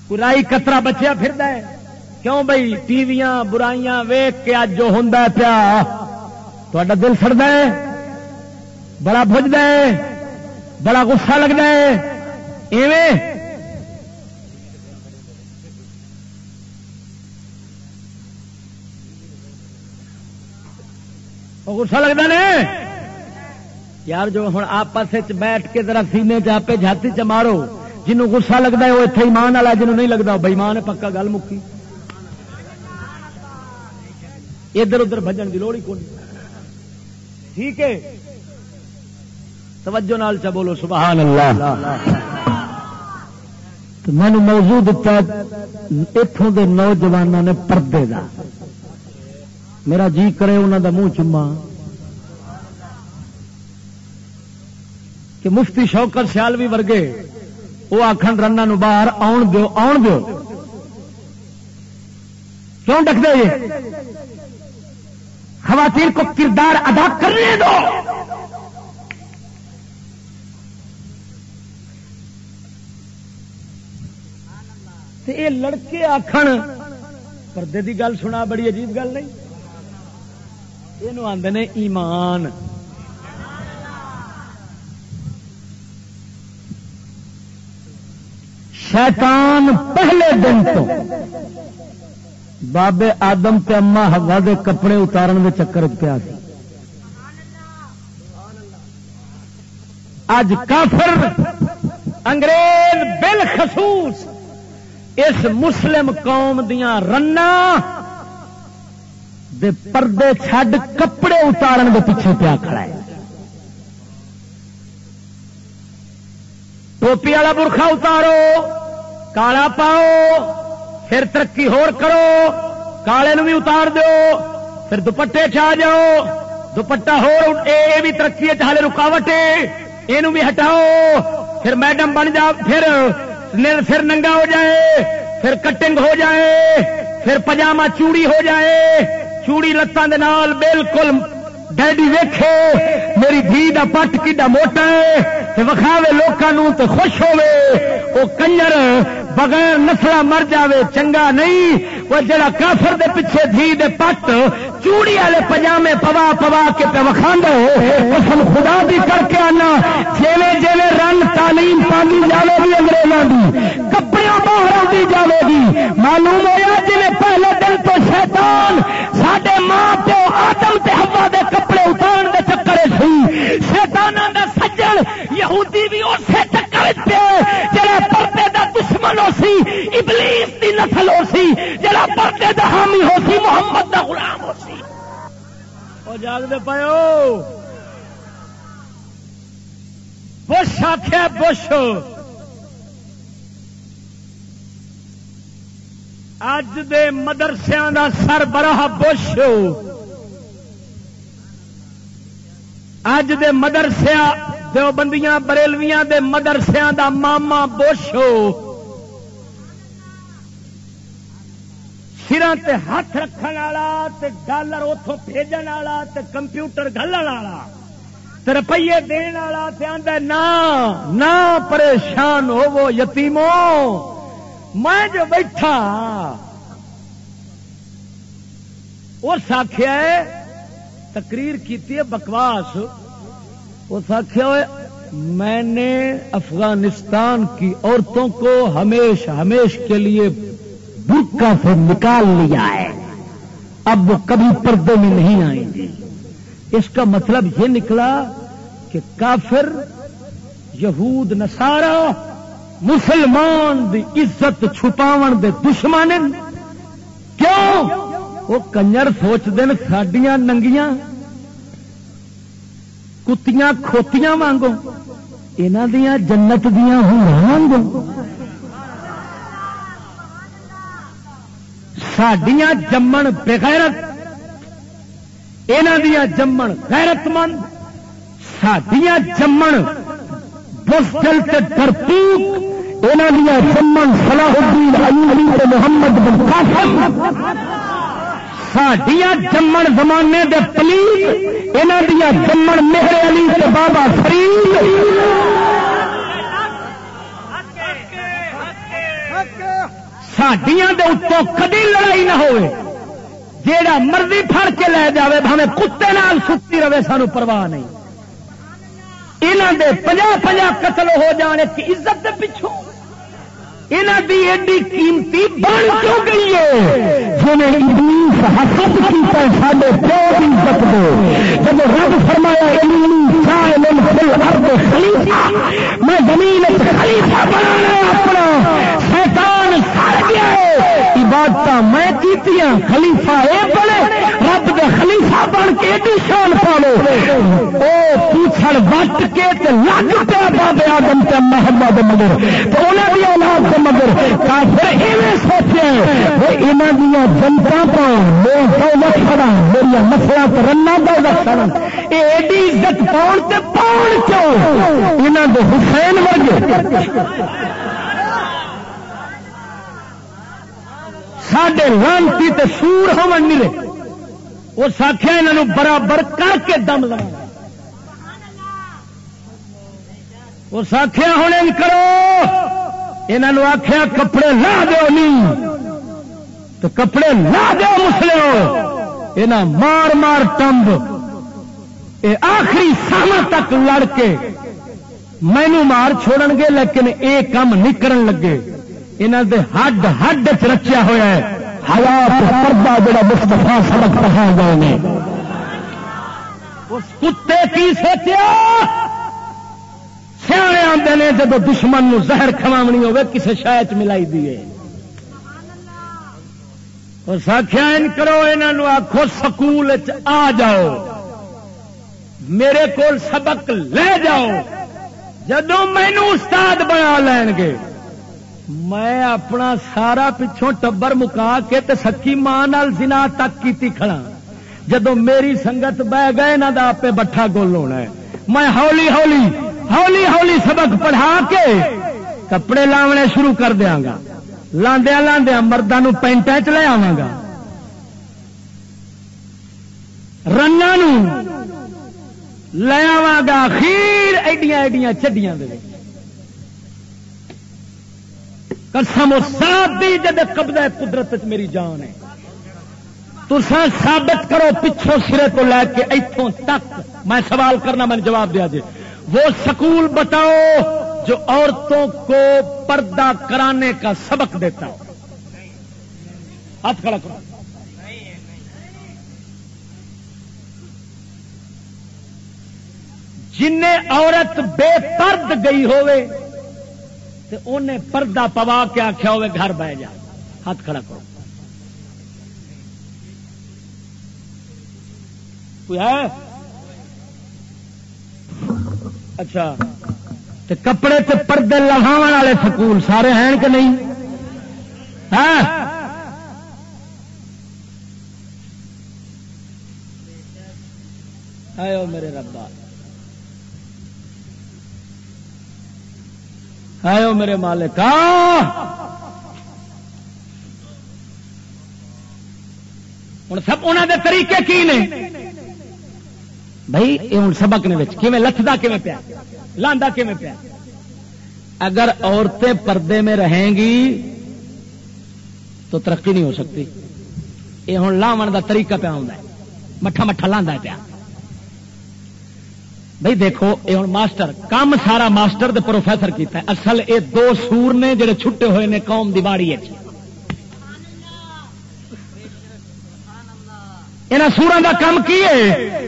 برائی کترا بچیا پھر کیوں بھائی ٹیویاں برائیاں ویخ کے اج جو ہوں پیا؟ تا دل سڑتا ہے، بڑا بجد ہے، بڑا گسا لگتا ہے۔ ایویں گسا لگتا نے؟ یار جو ہوں آپس بیٹھ کے ذرا سینے چ جاتی چ مارو، جنوں گسا لگتا ہے وہ اتنے ایمان والا جنوں نہیں لگتا بےمان پکا گل مکی۔ ادھر ادھر بجن کی لوڑ ہی کون ٹھیک ہے؟ توجہ نال چ بولو، سبحان اللہ۔ مینو موضوع دتا اتوں کے نوجوانوں نے پردے کا میرا جی کرے انہوں دا منہ چما۔ کہ مفتی شوکر سیالوی ورگے وہ آخر رنا باہر آن دو آن دو کیوں ڈکتے یہ؟ خواتین کو کردار ادا کرنے دو۔ یہ لڑکے آخر پردے کی گل سنا، بڑی عجیب گل نہیں؟ یہ آدھے ایمان شیطان پہلے دن تو بابے آدم تے اما ہوا دے کپڑے اتارن میں چکر پیا اج کافر انگریز بالخصوص اس مسلم قوم دیاں رنا دے پردے چھڈ کپڑے اتارن دے پیچھے پیا کھڑا ہے۔ ٹوپی والا برخا اتارو، کالا پاؤ، پھر ترقی ہور کرو، کالے بھی اتار دو پھر دوپٹے چ جاؤ دوپٹا بھی ترقی ہالے رکاوٹ یہ بھی ہٹاؤ، پھر میڈم بن جا، پھر پھر ننگا ہو جائے، پھر کٹنگ ہو جائے، پھر پجامہ چوڑی ہو جائے چوڑی لتان بالکل ڈیڈی ویکھے، میری دھی دا پٹ کیڈا موٹا ہے وکھاوے لوگوں خوش ہوے وہ کنجر بغیر نسلا مر جاوے، چنگا نہیں۔ وہ جڑا کافر دے پیچھے دھی دے پٹ، چوڑی والے پجامے پوا پوا کے پہ وکھاند قسم خدا بھی کر کے آنا۔ جیوے جیوے رنگ تعلیم پانی جاوے گی انگریزوں کی کپڑے باہر آتی جاوے گی۔ معلوم ہوا جی پہلے دن تو شیطان سڈے ماں پیو آدم تے ہوا دے کپڑے اتار دے سی شیطان دا سجن یہودی بھی اسی چکر پہ جڑا پردے دا دشمن ہو سی، ابلیس دی نسل ہو سی، جڑا پردے دا حامی ہو سی، محمد دا غلام ہو سی۔ جاگ دے پاؤ بش آخیا بش۔ اج دے مدرسیا دا سربراہ بش۔ اج دے مدرسیا دو بندیاں بریلویاں دے مدرسیا دا ماما بش سرا ہاتھ رکھنے والا ڈالر اتوں بھیجن والا کمپیوٹر گلن والا روپیے دن والا نہ پریشان ہوو یتیمو۔ میں جو بیٹھا، اس آخیا تقریر کی بکواس۔ اس آخیا میں نے افغانستان کی عورتوں کو ہمیش ہمیش کے لیے برکا سے نکال لیا ہے۔ اب وہ کبھی پردے میں نہیں آئیں گے۔ اس کا مطلب یہ نکلا کہ کافر، یہود نسارا مسلمان دی عزت چھپاون دے دشمن کیوں؟ وہ کنجر سوچ دین ساڈیاں ننگیاں، کتیاں کھوتیاں وانگو انہوں دیا جنت دیا ہوں سڈیا جمن بغیرت یہاں دیا جمن غیرت مند سڈیا جمن بسل ڈرپوک یہاں دیا جمن صلاح الدین محمد بن قاسم۔ سڈیا جمن زمانے دے پلیت یہاں دیا جمن مہر علی کے بابا فرید۔ سڈیا اتوں کدی لڑائی نہ ہوئے۔ جیڑا مرضی پھڑ کے لے جائے بھاوے کتے نال ستی رہے، سانو پرواہ نہیں۔ یہاں دے پنجا پنجا قتل ہو جان، ایک عزت دے پچھوں یہاں کی ایڈی قیمتی بن کیوں گئی ہے، جنہیں ابلیس حسد کیتا ہے سارے پیو کی عزت دو جب رب فرمایا خلیفہ میں زمین خلیفہ بنانا اپنا۔ شیطان سڑ گیا عبادت میں کیتیاں، خلیفہ اے بنے۔ رب دے خلیفہ بن کے ایڈی شان پالو او پوچھڑ وٹ کے لگ پیا بابے آدم تے محمد مگر۔ تو انہوں نے اولاد مگر۔ کافر ایویں سوچے وہ یہاں دیا جنتا پاؤ کھڑا میری نسل تو رنا دن یہ ایڈی عزت پاؤن تے پاؤن کیوں؟ یہاں دے حسین ورگے۔ سڈے لانتی تے سور ہو ملے وہ ساکھیا یہاں برابر کر کے دم لگا۔ وہ ساکھیا ہونے کرو۔ یہاں آخیا کپڑے لا دو نہیں۔ تو کپڑے لا دو مسلو یہاں مار مار ٹمب یہ آخری ساما تک لڑ کے۔ مینو مار چھوڑ گے لیکن یہ کام نہیں کرن لگے۔ یہاں دے ہڈ ہڈ چ رچیا ہوا ہے۔ پردہ جڑا مستفا سڑک پہا گئے اس کتے کی سوچیا؟ سیانے آتے ہیں جب دشمن نو زہر کھوامنی ہوے کسی شاید ملائی دیے اس آخیا ان کرو یہ آخو سکول آ جاؤ۔ میرے کو سبق لے جاؤ۔ جدو مینو استاد بنا لین گے میں اپنا سارا پچھوں ٹبر مکا کے تے سکی ماں زنا تک کی کھڑا۔ جدو میری سنگت بہ گئے نہ آپ بٹھا گول ہونا ہے۔ میں ہولی ہولی ہولی ہولی سبق پڑھا کے کپڑے لاونے شروع کر دیا گا۔ لاندیا لاندیا مردوں پینٹا چ لے آوا گا۔ رنگ لے آوا گا خیر ایڈیاں ایڈیاں چڈیاں قسم صاحب دی جد قبضہ قدرت میری جان ہے۔ تو ثابت کرو پچھوں سرے تو لے کے اتوں تک۔ میں سوال کرنا میں نے جواب دیا جی۔ وہ سکول بتاؤ جو عورتوں کو پردہ کرانے کا سبق دیتا ہو۔ ہاتھ کھڑا کرو۔ جن عورت بے پرد گئی ہوئے تو انہیں پردہ پوا کے آخیا ہوئے گھر بہ جا۔ ہاتھ کھڑا کرو۔ کوئی ہے؟ اچھا۔ تے کپڑے تے پردے لہاو والے سکول سارے ہیں کہ نہیں؟ ہاں؟ میرے ربا آئے میرے مالک ہوں سب انہوں دے طریقے کی نے؟ بھائی یہ ہوں سبق نے لکھتا کھے پیا؟ لانا پیا؟ اگر عورتیں پردے میں رہیں گی تو ترقی نہیں ہو سکتی۔ یہ ہوں لاو کا طریقہ پیا ہوں مٹھا مٹھا لانا پیا۔ بھائی دیکھو یہ ہوں ماسٹر، کام سارا ماسٹر دے پروفیسر کیتا ہے۔ اصل یہ دو سور نے جڑے چھٹے ہوئے نے قوم دی باڑی یہاں سورا کا کام کی ہے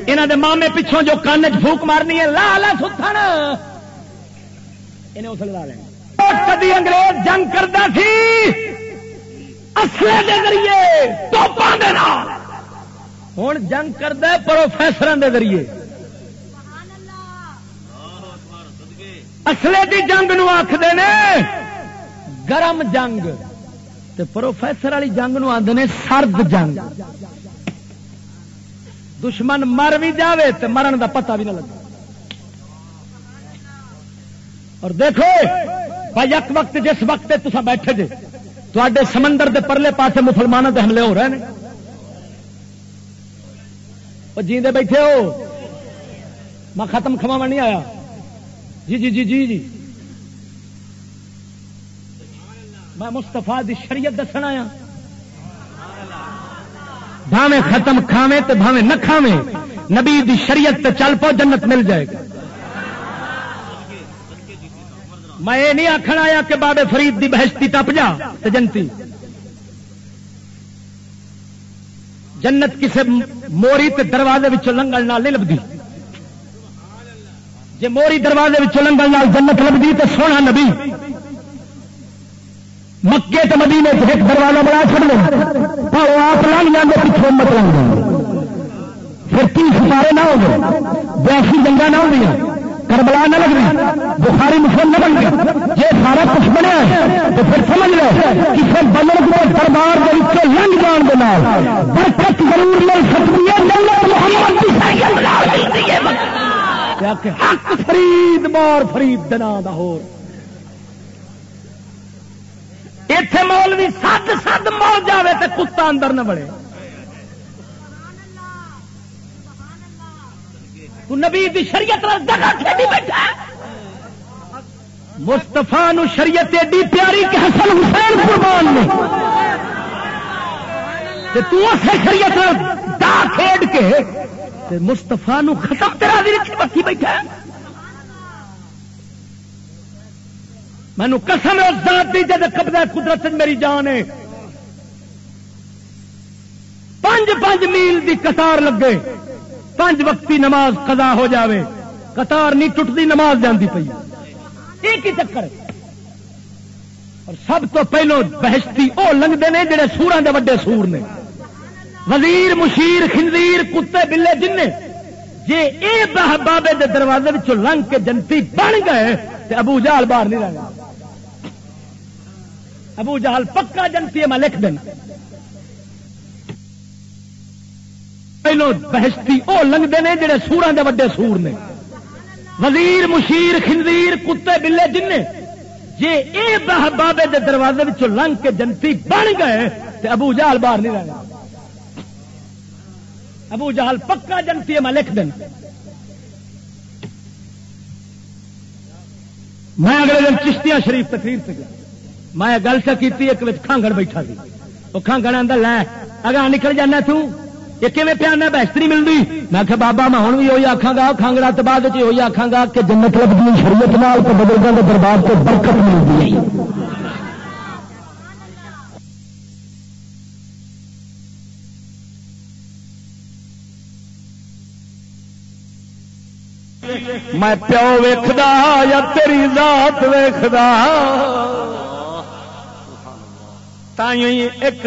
یہاں دے مامے پچھوں جو کان چوک مارنی ہے لا لا ستھن۔ انہیں اسل لا لینا کدی انگریز جنگ کرتا سی، اصلے کے ذریعے ہوں جنگ کرتا پروفیسر کے ذریعے۔ اصلے کی جنگ نو آخر نے، گرم جنگ۔ پروفیسر والی جنگ نو آدھے سرد جنگ۔ دشمن مر بھی جاوے تو مرن دا پتہ بھی نہ لگے۔ اور دیکھو، بھائی ایک وقت جس وقت تصا بیٹھے جے تے سمندر دے پرلے پاسے مسلمانوں دے حملے ہو رہے ہیں وہ جیندے بیٹھے ہو۔ میں ختم کھوا نہیں آیا۔ جی جی جی جی جی۔ میں مستفا دی شریعت دسنا آیا۔ بھاویں ختم کھاویں تو بھاویں نہ کھاویں۔ نبی دی شریعت تے چل پو، جنت مل جائے گا میں یہ نہیں آخر آیا کہ بابے فرید دی بہشتی ٹپ جا تو جنتی۔ جنت کسی موری تے دروازے لنگل نہیں لبھی جی موری دروازے لنگل جنت لبھی تو سونا نبی۔ مکے تو مدینے ایک دروازہ بنا چڑ دیں آپ لنگ جانے پیچھے مت لگ جائیں پھر تین ستارے نہ ہو گئے بیاسی جنگا نہ ہو کربلا نہ لگ رہی۔ بخاری مسلم نہ بن گیا۔ یہ سارا کچھ بنیا ہے، تو پھر سمجھ لو کسی بزرگ کے دربار کے لنگ جان کے نام برکت ضرور مل سکتی ہے۔ محمد کی حق فرید، مار فرید، دنا دہور اتے مول بھی سد سد مول جائے تو کتا اندر نہ بڑے نبی دی شریعت بیٹھا۔ مستفا شریعت ایڈی پیاری کہ حسن حسین قربان نے۔ تو اسے شریعت دا کھیڈ کے مستفا ختم کرا دی رکھی بیٹھا مینو قسم ذات دی قبضہ قدرت میری جان ہے۔ پانچ پانچ میل دی قطار لگے۔ پانچ وقتی نماز قضا ہو جاوے۔ قطار نہیں ٹوٹتی نماز جاندی پی ایک ہی چکر اور سب تو پہلو بہشتی وہ لنگتے ہیں جڑے سورا کے وڈے سور نے۔ وزیر، مشیر، خنزیر، کتے، بلے جن جی یہ بابے دے دروازے لنگ کے جنتی بن گئے تو ابو جال باہر نہیں رہا ابو جہل پکا جنتی ہے، میں لکھ دینا۔ پہلو بہشتی وہ لنگتے ہیں جڑے سورا کے وڈے سور نے۔ وزیر، مشیر، خنزیر، کتے، بلے جن جی یہ بابے دے دروازے لنگ کے جنتی بن گئے تو ابو جہل باہر نہیں رہا ابو جہل پکا جنتی ہے میں لکھ دینا میں اگلے دن چشتیاں شریف تقریر سے گیا۔ میں گل سے کی ایک بچ کھانگڑ بیٹھا سی۔ وہ کھانگڑ آدھا لے اگا نکل جانا توں۔ یہ کھے پیانا بہتری ملتی میں کہ بابا، میں ہوں بھی وہی آخا گا کھانگڑا تو بعد وہی آخا گا کہ جنت لگتی شریعت نال تو بزرگوں کے دربار سے برکت ملتی ہے۔ میں پیو ویکھدا یا تیری ذات ویکھدا؟ ایک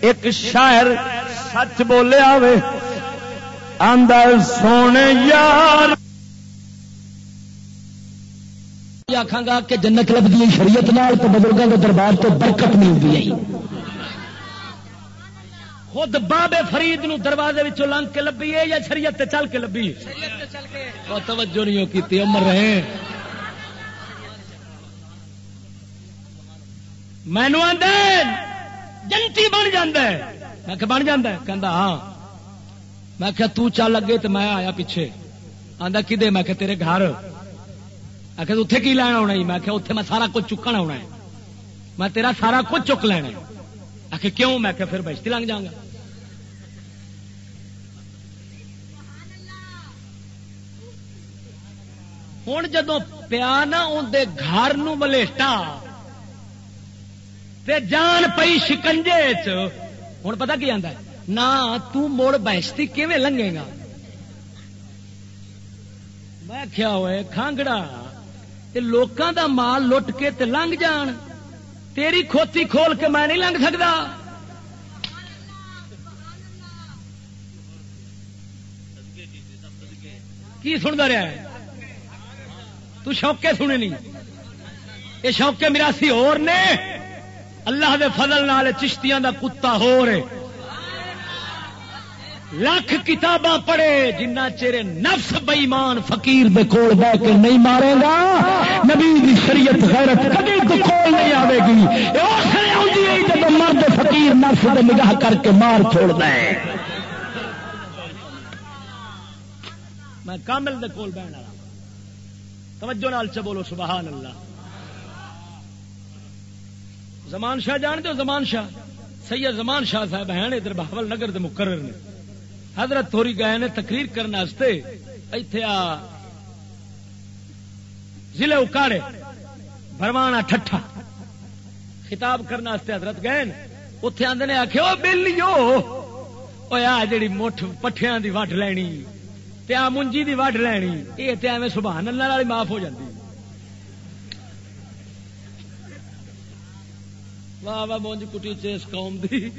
ایک شاعر سچ بولے آوے آدر سونے یار۔ آخا گا کہ جنت لبھی شریعت نال تو بزرگوں کے دربار تو برکت ملتی ہے۔ خود بابے فرید نو دروازے لنگ کے لبھی ہے یا شریعت چل کے لبھی توجہ نہیں کی عمر رہے۔ مینو آدھے جنتی بن جاندے میں کہ بن جاندے کہندا ہاں۔ میں کہ تو چل لگے تو میں آیا پیچھے۔ آندا کدے میں کہ تیرے گھر۔ آخر اتنے کی لینا ہونا میں کہ اتنے میں سارا کچھ چکنا ہونا ہے۔ میں تیرا سارا کچھ چک لینا آخر کیوں؟ میں کہ پھر بجتی لنگ جاؤں گا۔ ہوں جدو پیا نا اندر گھر ملیٹا تے جان پئی شکنجے ہوں پتا کی آتا نہ تڑ بہشتی کیون لنگے گا میں کیا ہوئے کھانگڑا لوکاں دا مال لٹ کے تے لنگ جان تیری کھوتی کھول کے میں نہیں لنگ سکتا کی سنتا رہا ہے تو شوقے سنے نہیں۔ یہ شوقے مراسی اور نے۔ اللہ دے فضل نال چشتیاں دا کتا ہو رہے لاکھ کتاباں پڑھے، جنہ چیرے نفس بئیمان فقیر دے کول بہ کے نہیں مارے گا۔ نبی دی شریعت غیرت کبھی تو کول نہیں آئے گی۔ جب مرد فقیر نفس دے نگاہ کر کے مار چھوڑ دے۔ میں کامل دے کول بہن والا۔ توجہ نال چ بولو، سبحان اللہ۔ زمان شاہ جان دو زمان شاہ۔ سید زمان شاہ صاحب ہیں ادھر بہاول نگر دے مقرر نے۔ حضرت تھوڑی گئے نے تقریر کرنے ایتھے آ ضلع اکاڑے بروانا ٹھٹھا۔ خطاب کرنے حضرت گئے اتے آدھے نے آخ بہلیو آ جڑی مٹھ پٹھیاں دی وڈ لینی۔ تے آ منجی دی وڈ لینی۔ یہ تے ایویں سبحان اللہ والی معاف ہو جاتی واہ واہ، مونج کٹیچے اس قوم دی۔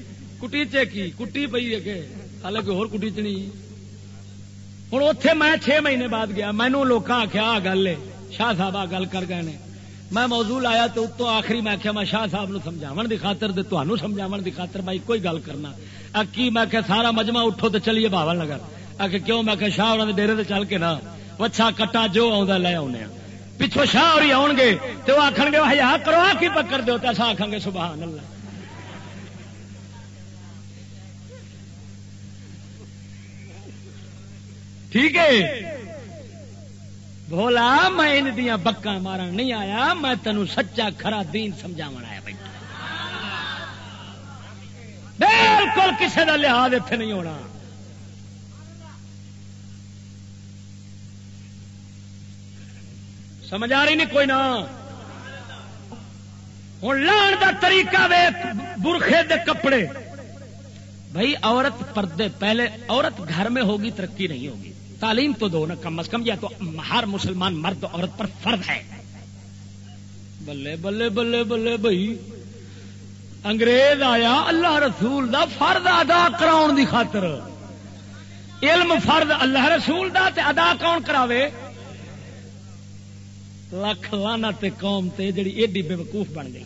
کٹیچے کی؟ کٹی پی ہے کہ؟ حالانکہ ہور کٹیچنی ہوں اتے میں چھ مہینے بعد گیا۔ مینو لوگ آخیا آ گل ہے۔ شاہ صاحب آ گل کر گئے نے۔ میں موضوع آیا تو اتو آخری میں آخیا میں شاہ صاحب نو سمجھاو دی خاطر تمہیں سمجھاو دی خاطر میں کوئی گل کرنا۔ کی میں کہ سارا مجمع اٹھو تو چلیے باول نگر آ کیوں؟ میں کہ شاہ انہوں نے ڈیری چل کے نا، وچھا کٹا جو آ لے آنے پچھو شاہ اور آؤ گے تو آخ گے ہیا کرو آ کی پکڑ دو تو اصا آخان گے، سبحان اللہ. ٹھیک ہے؟ بولا میں ان دیا بکا مارن نہیں آیا، میں تینوں سچا کھرا دین سمجھا آیا بھائی بالکل کسی کا لحاظ اتنے نہیں ہونا۔ سمجھ آ رہی نہیں کوئی نہ ہوں لان کا طریقہ وے برخے دے کپڑے۔ بھائی عورت پردے، پہلے عورت گھر میں ہوگی، ترقی نہیں ہوگی۔ تعلیم تو دو نا، کم از کم یا تو ہر مسلمان مرد عورت پر فرد ہے۔ بلے بلے بلے بلے بھائی انگریز آیا، اللہ رسول دا فرد ادا کراؤن دی خاطر۔ علم فرد اللہ رسول دا تے ادا کون کراوے؟ لکھ لانا تے قوم تے جڑی ایڈی بے وقوف بن گئی۔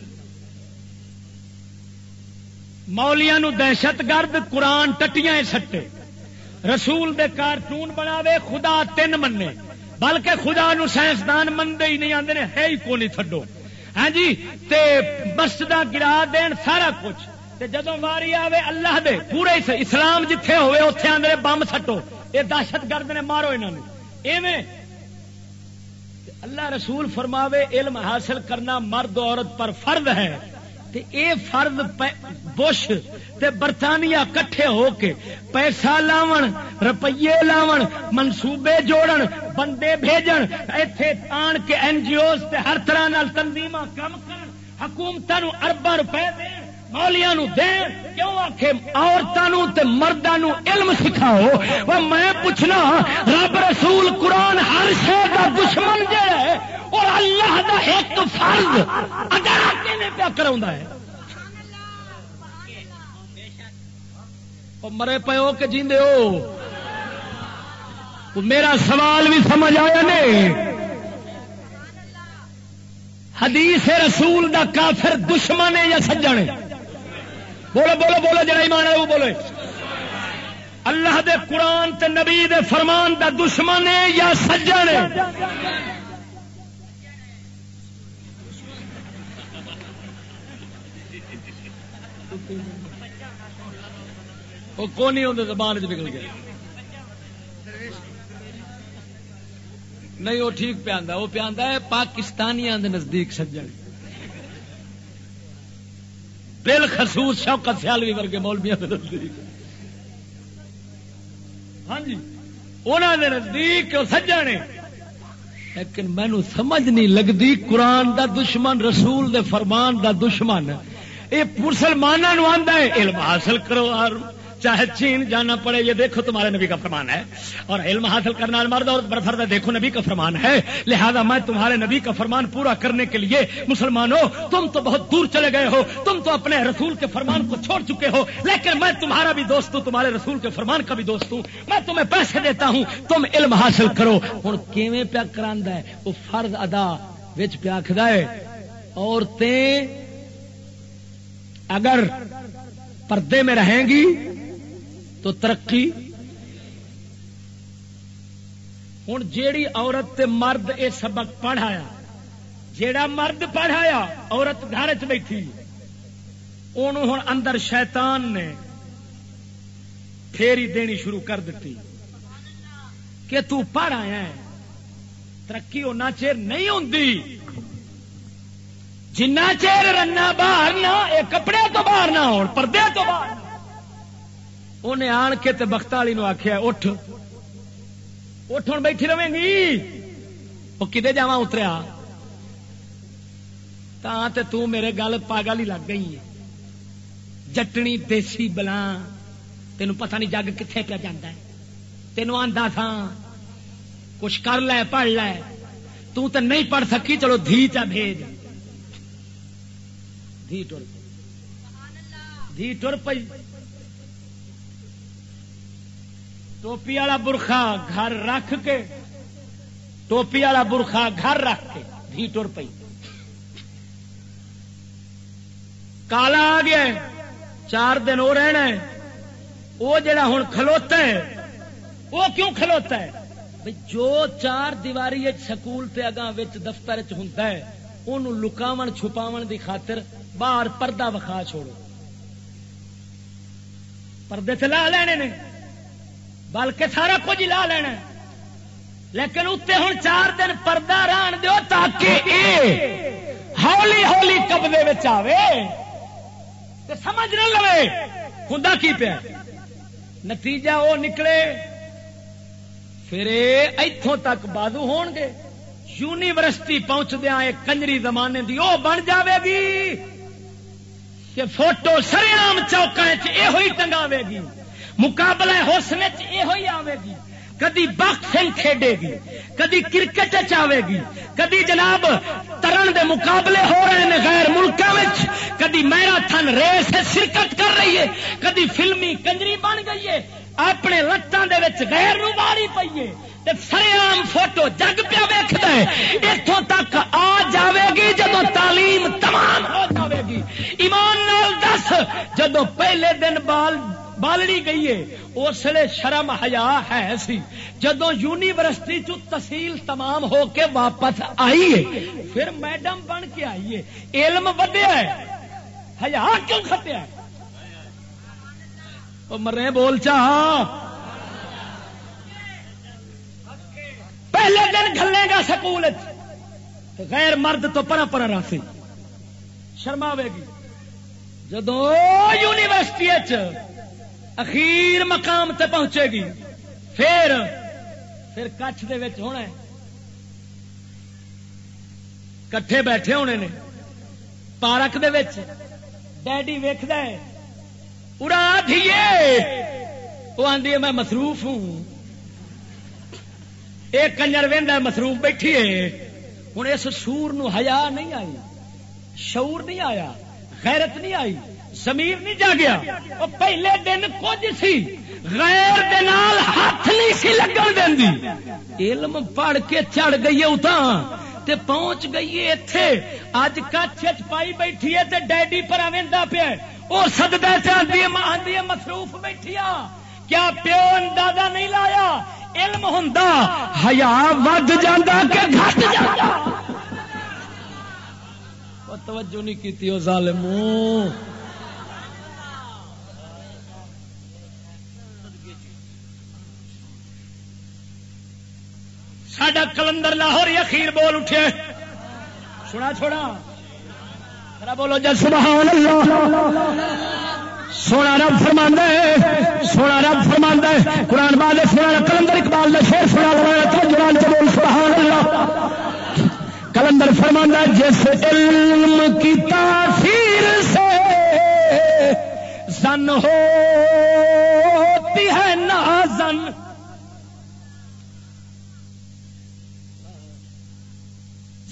مولیا نو دہشت گرد قرآن ٹٹیاں سٹے۔ رسول دے کارٹون بناوے خدا تین منے۔ بلکہ خدا نو سائنسدان منگے ہی نہیں آتے ہے ہی کو نہیں تھڈو۔ ہاں جی تے مسجد گرا دین سارا کچھ۔ تے جدو واری آوے اللہ دے، پورے اسلام جتھے ہوئے اتے آدھے بمب سٹو۔ یہ دہشت گرد نے مارو انہوں نے ایویں اللہ رسول فرماوے، علم حاصل کرنا مرد عورت پر فرد ہے۔ تے اے فرد بش تے برطانیہ کٹھے ہو کے پیسہ لاون، روپیے لاون، منصوبے جوڑن، بندے بھیجن، ایتھے آن کے این جی اوز تے ہر طرح نال تنظیم کام کرن، حکومتاں نو ارباں روپے دین مولیاں نو دین، کیوں آکھے عورتاں نو تے مرداں نو علم سکھاؤ؟ وہ میں پوچھنا، رب رسول قرآن ہر شے دا دشمن جڑا ہے، اور اللہ دا ایک فرض ادا کیویں پیا کراوندا ہے۔ مرے پے ہو کہ جیندے ہو؟ میرا سوال بھی سمجھ آیا نہیں۔ حدیث رسول دا کافر دشمن ہے یا سجن بولو بولو بولو، جڑا ایمان ہے وہ بولو۔ اللہ دے قرآن تے نبی دے فرمان دا دشمن ہے یا سجن وہ کون نہیں ہوتے زبان چ نکل گیا؟ نہیں، وہ ٹھیک پہ آتا وہ پہ آتا ہے پاکستانیاں نزدیک سجن۔ بل خصوص شوکت سیالوی ورگے مولبیا کے نزدیک۔ ہاں جی انہوں نے نزدیک سجن لیکن مینو سمجھ نہیں لگتی قرآن دا دشمن، رسول دے فرمان دا دشمن۔ یہ مسلمانوں آدھا ہے، علم حاصل کرو چاہے چین جانا پڑے، یہ دیکھو تمہارے نبی کا فرمان ہے۔ اور علم حاصل کرنا مرد اور برفرد دیکھو نبی کا فرمان ہے۔ لہذا میں تمہارے نبی کا فرمان پورا کرنے کے لیے، مسلمانوں، تم تو بہت دور چلے گئے ہو، تم تو اپنے رسول کے فرمان کو چھوڑ چکے ہو، لیکن میں تمہارا بھی دوست ہوں، تمہارے رسول کے فرمان کا بھی دوست ہوں۔ میں تمہیں پیسے دیتا ہوں، تم علم حاصل کرو۔ ہوں کیویں پیا کرا ہے؟ وہ فرض ادا پیا آخر ہے، عورتیں اگر پردے میں رہیں گی تو ترقی۔ ہوں جیڑی عورت تے مرد یہ سبق پڑھایا، جیڑا مرد پڑھایا عورت گھر چ بیٹھی ہوں اندر شیطان نے پھیری دینی شروع کر دیتی کہ تو پڑھ آیا ہے، ترقی ہونا چیر نہیں ہوتی جنا چیر رنا باہر نہ کپڑے تو باہر نہ ہو پردے تو باہر انہیں آن کے تے بخت والی آخیا اٹھ اٹھ ہوں بیٹھی رہے گی وہ کدے جا اتریا تے تو میرے گل پاگل ہی لگ گئی ہے جٹنی دیسی بلا تین پتا نہیں جگ کتنے پہ جانا ہے تینوں آدھا تھا کچھ کر لے پڑھ لے تو تے نہیں پڑھ سکی چلو دھی چا بھیج دھی ٹر دھی ٹر پی ٹوپی والا برخا گھر رکھ کے ٹوپی والا برخا گھر رکھ کے بھی ٹر پی کالا آ گیا چار دن وہ رہنا ہے۔ وہ جڑا ہوں کھلوتا ہے، وہ کیوں کھلوتا ہے؟ جو چار دیواری سکول تے اگاں دفتر چ ہوں لکاو چھپاو دی خاطر باہر پردہ وکھا چھوڑو۔ پردے سے لا لینے نے۔ بلکہ سارا کچھ لا لینا لیکن اتنے ہوں چار دن پردہ ران دو تاکہ اے ہولی ہولی قبضے آئے سمجھ نہ لو ہوں کی پیا؟ نتیجہ وہ نکلے۔ پھر اتوں تک بادو ہون گے۔ یونیورسٹی پہنچدیا ایک کنجری زمانے دی وہ بن جاوے گی کہ فوٹو سریام چوکا یہ ٹنگاوے گی۔ مقابلہ حسن یہ آئے گی۔ کدی باکسنگ کھیڈے گی، کدی کرکٹ آئے گی، کدی جناب ترن دے مقابلے ہو رہے ہیں غیر ملکوں کدی میرا ریس شرکت کر رہی ہے، کدی فلمی کنجری بن گئی ہے۔ اپنے لتان دے غیر نو ماری پیے سریام فوٹو جگ پیا ویکد اتوں تک آ جاوے گی جب تعلیم تمام ہو جاوے گی۔ ایمان نال دس جدو پہلے دن بال بالڑی گئی ہے۔ اس لیے شرم ہیا ہے سی۔ جدو یونیورسٹی چ تحصیل تمام ہو کے واپس آئی ہے، پھر میڈم بن کے آئی ہے۔ علم ودیا ہے ہیا کیوں کھٹیا مرے بول چاہ پہلے دن گلے گا سکول غیر مرد تو پرا پرا راسی شرماوے گی۔ جدو یونیورسٹی اخیر مقام تے پہنچے گی۔ پھر پھر کچھ دے ہونا کٹھے بیٹھے ہونے نے۔ پارک دے ڈیڈی ویکد اڑا دھیے۔ وہ آدھی میں مصروف ہوں۔ ایک کنجر وہدا مصروف بیٹھی ہے۔ ہوں اس سور نو ہیا نہیں آئی۔ شعور نہیں آیا، غیرت نہیں آئی۔ زمیر نہیں جا گیا وہ پہلے دن کچھ سی۔ غیر دنال ہاتھ نہیں سی لگن دینی علم پڑھ کے چڑھ گئی ہے اتنا تے پہنچ گئی ہے اتے اج کچھ پائی بیٹھی ہے تے ڈیڈی پر آدھا پیا وہ سدتا چاہتی ہے مصروف بیٹھی کیا پیو اندازہ نہیں لایا؟ علم ہوں ہیا ود جا کہ گھٹ جا توجہ نہیں کیتی کی ظالم سڈا کلندر لاہور اخیر بول اٹھے۔ سنا چھوڑا۔ بولو جل سبحان اللہ۔ سونا رب فرما سونا رب فرما قرآن باد سونا کلندر اقبال نے شیر سنا لگایا جران سے بول، سبحان اللہ۔ کلندر فرما جس علم کی تاثیر سے زن ہوتی ہے نازن۔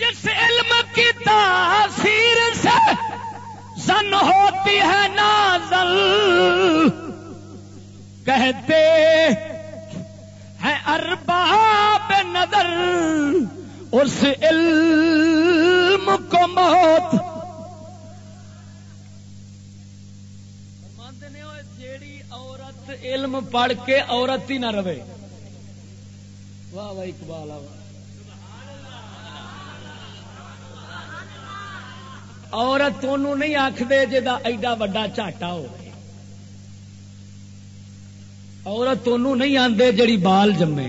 جس علم کی تاثیر سے زن ہوتی ہے نازل، کہتے ہیں ارباب نظر، اس علم کو موت۔ جیڑی عورت علم پڑھ کے عورت ہی نہ رہے۔ واہ واہ، اقبال واہ۔ عورت نہیں آخدے جا ایڈا وڈا چاٹا ہو عورت نہیں آندے جڑی بال جمے۔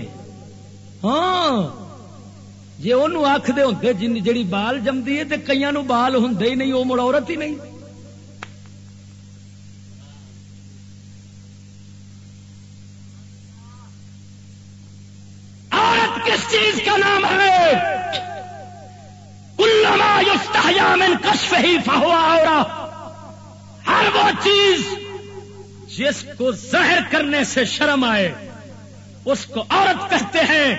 ہاں جی انہوں آخ دے ہوں جڑی بال جمدی ہے تو کئی بال ہوں ہی نہیں وہ مڑ عورت ہی نہیں۔ ہی فہوا ہر وہ چیز جس کو ظاہر کرنے سے شرم آئے، اس کو عورت کہتے ہیں۔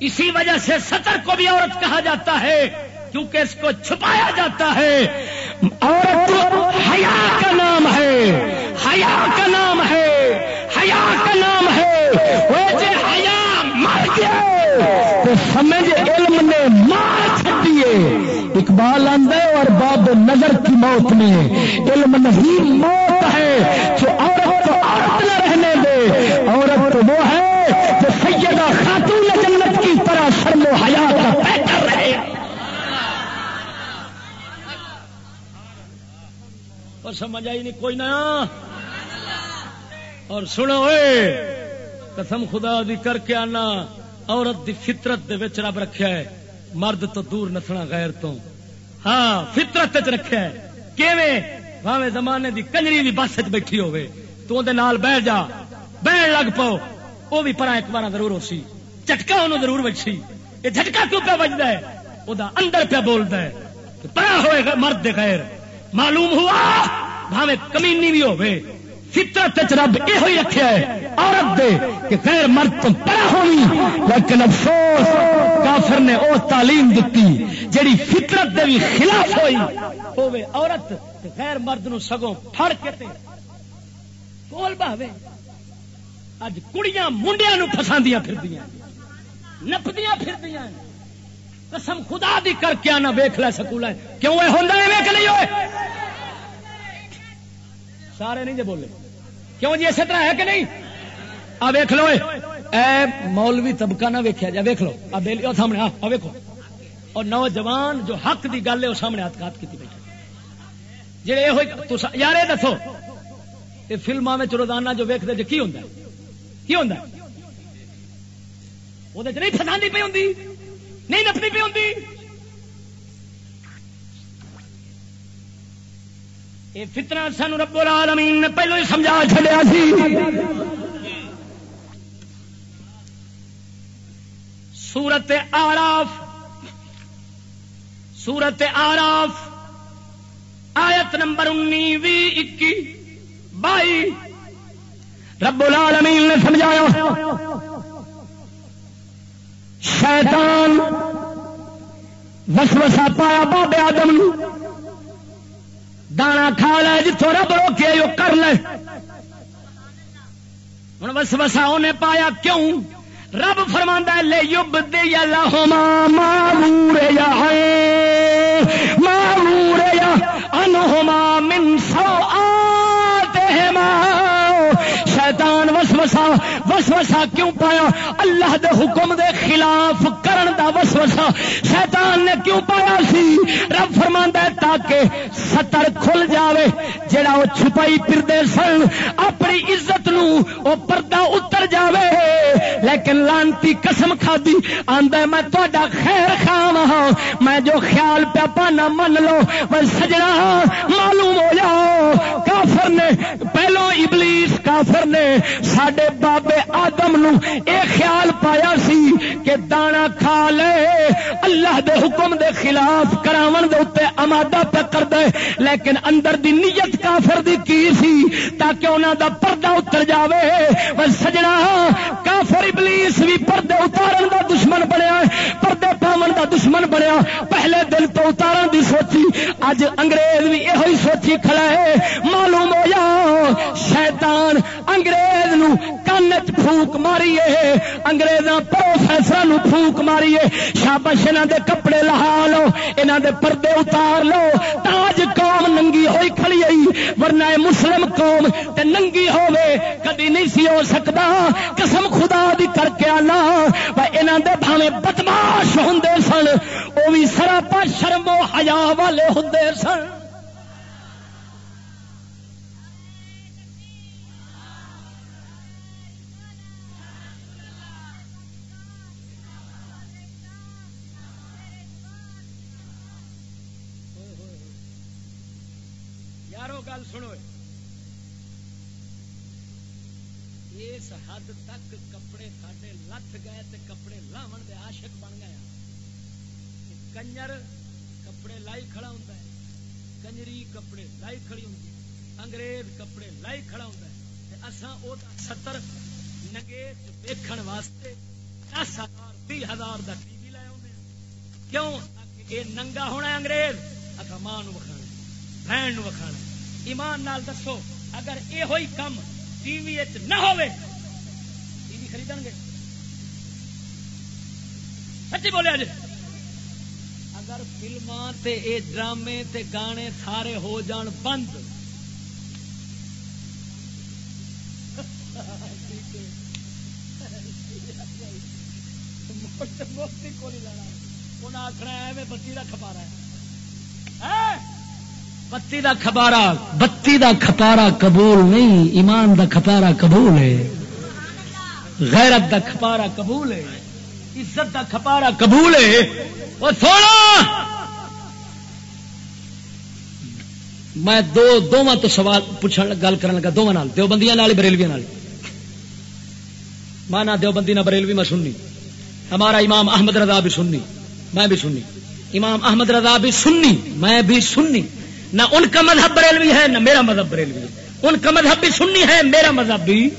اسی وجہ سے سطر کو بھی عورت کہا جاتا ہے، کیونکہ اس کو چھپایا جاتا ہے۔ عورت حیا کا نام ہے، حیا کا نام ہے، حیا کا نام ہے۔ وہ حیا مر گیا، تو سمجھ چڈیے اقبال آندہ اور باب نظر کی موت میں علم نہیں، موت ہے، جو عورت کو عورت نہ رہنے دے، عورت وہ ہے جو سیدہ خاتون جنت کی طرح شرم و حیات کا پیٹر رہے۔ اور سمجھ آئی نہیں کوئی نہ اور سنو اے، قسم خدا دی کر کے آنا، عورت دی فطرت دے وچ رب رکھا ہے، مرد تو دور نسنا غیر تو۔ ہاں فطرت رکھا کیویں؟ زمانے دی کنجری بھی بس بیٹھی ہوے تو دے نال بیٹھ جا۔ بہن لگ پاؤ۔ او بھی پرا ایک بار ضرور ہو سی چٹکا انہوں ضرور بچی یہ جھٹکا کیوں پہ بجتا ہے؟ او دا اندر پہ بولتا ہے۔ پرا ہوئے گا مرد خیر معلوم ہوا؟ بھاوے کمینی بھی ہوئے فطرت رب یہ رکھا ہے، عورت دے کہ غیر مرد تو پرا ہونی لیکن افسوس، کافر نے وہ تعلیم دیتی جیڑی فطرت دے بھی خلاف ہوئی۔ ہوے عورت غیر مرد نو سگوں پھڑ کے کول بہوے۔ اج کڑیاں منڈیا نو فساندیاں پھردیاں۔ نپدیاں پھردیاں۔ قسم خدا دی کر کے آنا ویخ لے سکول۔ کیوں؟ یہ ہوتا ہے کہ نہیں ہوئے سارے نہیں جی بولے۔ کیوں جی اسی طرح ہے کہ نہیں؟ آ ویخ لو اے۔ مولوی طبقہ نہ ویکیا جا ویخ لو۔ آ بیلی سامنے آ ویکو اور نوجوان جو حق دی گل ہے وہ سامنے ہاتھ کی بیٹھے جی یہ یار یہ دسو یہ فلموں میں روزانہ جو ویکتے جی کی ہوتا ہے؟ کی ہوتا ہے؟ وہ نہیں فساندی پی ہوں نہیں نپنی پی ہوں یہ فتنا سان رب العالمین نے پہلو ہی سمجھا چلیا سی۔ سورت آراف سورت آراف، آیت نمبر انی بھی اکی بائی رب العالمین نے سمجھایا، شیطان وسوسا پایا بابے آدم دانا کھا لے جتوں رب روکے وہ کر لے۔ ہوں بس بسا انہیں پایا کیوں؟ رب فرما لے یوب دے دیا لاہما مامور یا مامور یا انہما من سو آتے ماں شیطان وسوسا وسوسا کیوں پایا؟ اللہ دے حکم دے خلاف کرن دا وسوسا شیطان نے کیوں پایا سی؟ رب فرما تاکہ ستر کھل جاوے، جڑا وہ چھپائی پھردے سن، اپنی عزت نو وہ پردہ اتر جاوے۔ لیکن لانتی قسم کھادی، آندا میں تہاڈا خیر خام ہاں میں جو خیال پیا پانا من لو، میں سجنا معلوم ہو جاؤ کافر نے، پہلو ابلیس کافر نے سڈے بابے آدم نو اے خیال پایا سی کہ دانا کھا لے۔ اللہ دے حکم دے خلاف کراون دے اتنے امادہ پہ کر دے۔ لیکن اندر دی نیت کافر دی کی سی؟ تاکہ انہوں دا پردہ اتر جاوے۔ بس سجنا، کافر ابلیس بھی پردے اتارن دا دشمن بنیا۔ پردے پاون دا دشمن بنیا۔ پہلے دل تو اتارن دی سوچی اج انگریز بھی یہ سوچی کھڑا ہے معلوم ہو جا شیطان انگریز نو کن پھوک ماریے اگریزاں پروفیسر نو پھوک ماریے شابش انہوں دے کپڑے لہا لو انہوں دے پردے اتار لو تاج قوم ننگی ہوئی کھڑی آئی ورنہ مسلم قوم تے ننگی ہوے کدی نہیں سی ہو سکتا قسم خدا دی کر کے آنا انہوں دے بھاوے بدماش ہوں سن وہ بھی سراپا شرم ہاں، و حیا والے ہوں سن۔ کپڑے لائی کھڑی ہوں انگریز کپڑے لائی کھڑا ہوں اساں او ستر نگیت ویکھن واسطے دس ہزار بھی ہزار کا ٹی وی لے آنے کیوں؟ یہ ننگا ہونا انگریز۔ اکا ماں نو وکھانا بہن وکھانا ایمان نال دسو، اگر یہ ہوئی کم ٹی وی نہ ہوئے ٹی وی خرید گے۔ سچی بولے جی اگر فلما ڈرامے تے گانے سارے ہو جان بند۔ موتی کو نہیں انہیں آخنا ہے بتی کا کھپا ہے۔ بتی دا کھپارا، بتی دا کھپارا قبول نہیں، ایمان دا کھپارا قبول ہے۔ غیرت دا کھپارا قبول ہے۔ عزت دا کھپارا قبول ہے؟ وہ سونا! میں دو دونوں تو سوال پوچھنے گل کرنے لگا دونوں نال، دیوبندیاں نال بریلویاں نال؟ میں نہ دیوبندی نہ بریلوی، میں سننی۔ ہمارا امام احمد رضا بھی سننی، میں بھی سننی۔ امام احمد رضا بھی سننی، میں بھی سننی۔ نہ ان کا مذہب بریلوی ہے، نہ میرا مذہب بریلوی ہے۔ ان کا مذہب بھی سننی ہے، میرا مذہب بھی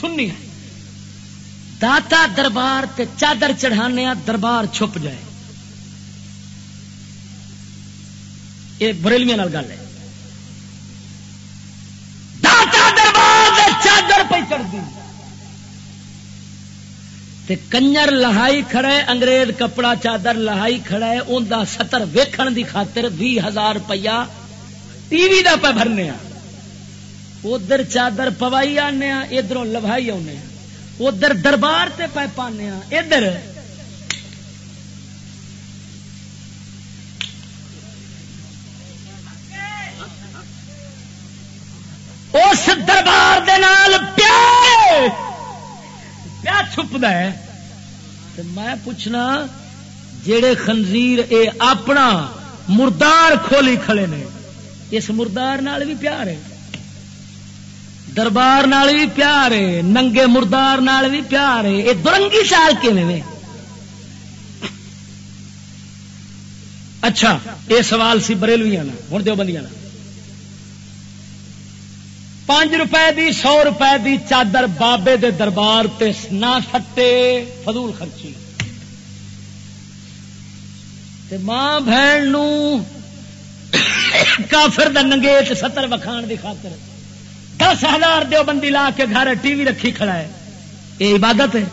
سننی ہے۔ داتا دربار تے چادر چڑھانے دربار چھپ جائے۔ یہ بریلویا گل ہے۔ داتا دربار چادر پہ چڑھتی کنجر لہائی کھڑا ہے، انگریز کپڑا چادر لہائی کھڑا ہے ان دا ستر ویکھن دی خاطر بھی ہزار روپیہ ٹی وی دا پہ بھرنے ادھر چادر پوائی آنے ادھر لوائی آنے ادھر دربار تے پہ پانے ہاں۔ ادھر۔ اس دربار دے نال پیار پیا چھپتا ہے۔ میں پوچھنا جڑے خنزیر اے اپنا مردار کھولی کھڑے نے، اس مردار نال بھی پیار ہے۔ دربار نال بھی پیار ہے، ننگے مردار نال بھی پیار ہے۔ یہ درنگی چال کے اچھا یہ سوال سی بریلویا ہوں دو بندیاں پانچ روپے دی، سو روپے دی چادر بابے دے دربار تے نہ سٹے، فضول خرچی۔ تے ماں بہن کافر ننگے ستر وکھان دی خاطر۔ دس ہزار دیو بندی لا کے گھر ٹی وی رکھی کھڑا ہے۔ یہ عبادت ہے۔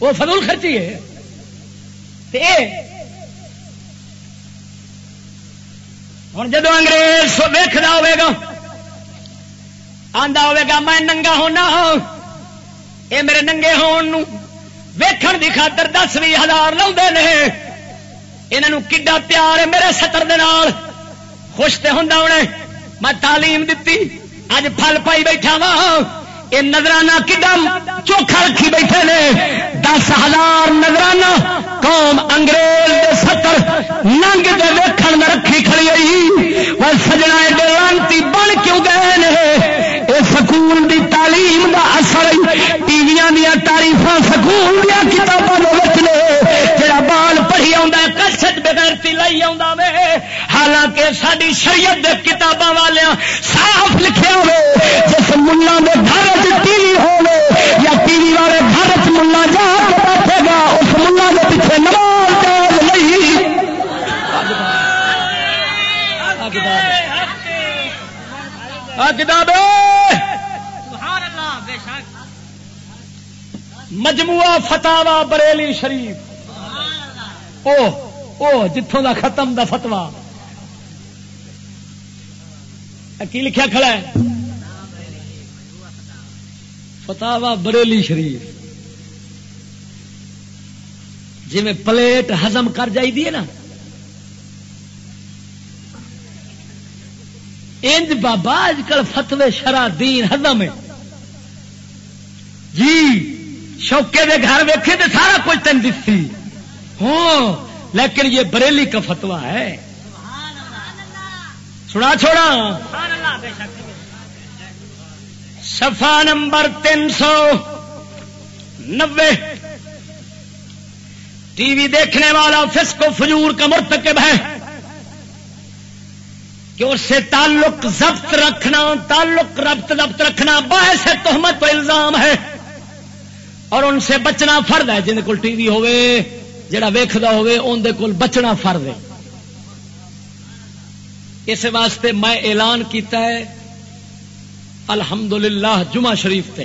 وہ فضول خرچی ہے۔ ہوں جدو انگریز ویخنا ہوا آدھا ہوا میں ننگا ہونا۔ یہ میرے ننگے ہون ویکھن دی خاطر دس بھی ہزار لا یہ کڈا پیار ہے میرے ستر دال خوش تو ہوں میں تعلیم دیتی اج پھل پائی بیٹھا وا یہ نظرانہ کدم چوکھا رکھی بیٹھے نے۔ دس ہزار نظرانہ، قوم انگریز دے ستر ننگ دے ویکھن میں رکھی کھڑی آئی وہ سجنا لانتی بن کیوں گئے نے؟ اے سکول دی تعلیم دا اثر ٹی وی دیا تاریف سکول دیا کتابوں نے۔ جڑا بال پڑھی آ کسٹ بغیرتی لائی آ حالانکہ ساری شریعت دے کتاباں والیاں صاف لکھے ہوئے جس ملا دے گھر ٹی وی ہو یا ٹی وی والے گھر چ ملا جا کے بیٹھے گا اس ملا کے پیچھے نماز جاز نہیں۔ کتاب مجموعہ فتوا بریلی شریف۔ او او جتوں دا ختم دا فتوا کی لکھا کھڑا ہے؟ فتوا بریلی شریف۔ جی میں پلیٹ ہزم کر جائی دی نا۔ انج بابا اج کل فتوے شرا دین ہزم جی شوکے دے گھر ویکھے تو سارا کچھ تین دسی ہوں لیکن یہ بریلی کا فتوا ہے۔ سنا چھوڑا۔ سفا نمبر تین سو نبے ٹی وی دیکھنے والا فس کو فجور کا مرتکب ہے۔ کہ اس سے تعلق ضبط رکھنا تعلق ربط ضبط رکھنا باعث تہمت و الزام ہے۔ اور ان سے بچنا فرد ہے جن کو ٹی وی ہوے جڑا ویختا ہوے اندر کول بچنا فرد ہے۔ اس واسطے میں اعلان کیتا ہے، الحمدللہ جمعہ شریف تے۔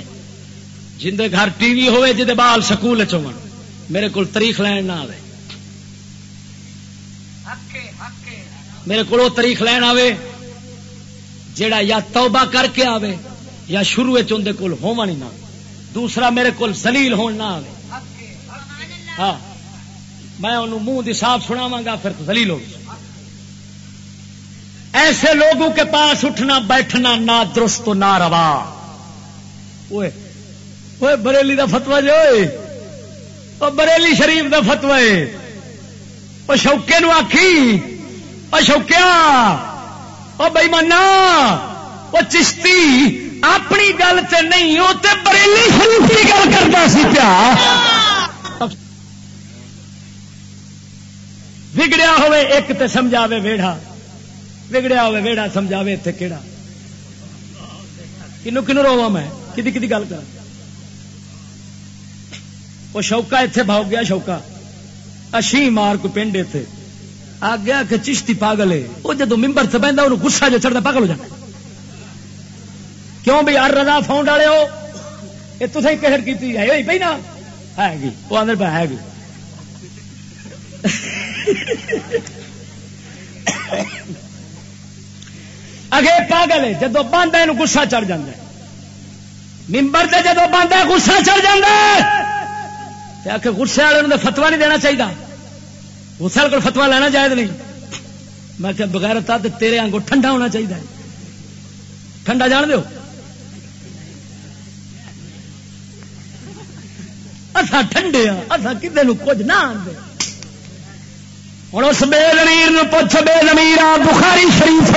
جن دے گھر ٹی وی ہوئے جدے بال سکول چون میرے کو تاریخ لین نہ آئے میرے کو تاریخ لین آوے جیڑا یا توبہ کر کے آوے یا شروع اندر کول ہوا نہیں نہ۔ دوسرا میرے کو زلیل ہون نہ آوے۔ ہاں میں انہوں منہ دی صاف سناواں گا، پھر زلیل ہو ایسے لوگوں کے پاس اٹھنا بیٹھنا نہ درست نہ روا۔ بریلی دا فتوا جو بریلی شریف دا فتوا ہے وہ شوکے نو آخی وہ شوکیا۔ وہ بئی منا وہ چشتی۔ اپنی گل سے نہیں وہ بریلی شریف کی گل کرتا سی پیا۔ بگڑیا ہوئے، ایک تے سمجھاوے ویڑا بگڑیا ہوئے ویڑا سمجھاوے اتنے کہڑا کنو کنو روا میں کدی کدی گل کر وہ شوکا اتنے بھاؤ گیا شوکا اشی مار کو پنڈ اتنے آ گیا کہ چشتی پاگل ہے وہ جدو ممبر سے بہتا انہوں گسا جو چڑھتا پاگل ہو جاتا کیوں بھی ار رضا فاؤنڈ والے ہو یہ تو صحیح کہر کی ہے پہ نا ہے گی وہ آدھے پہ ہے گی اگے پاگل ہے، جدو باندھا یہ گسا چڑھ جا ممبر سے جدو باندھا گسا چڑھ جا کے گسے والے فتوا نہیں دینا چاہیے اسے کو فتوا لینا جائز نہیں۔ میں کیا بغیر تھا تیرے آنگو ٹھنڈا ہونا چاہیے ٹھنڈا جان دو اصا ٹھنڈے ہاں اصا کسی کچھ نہ آدھے ہوں اس بے زمیر پوچھ، بے زمیر بخاری شریف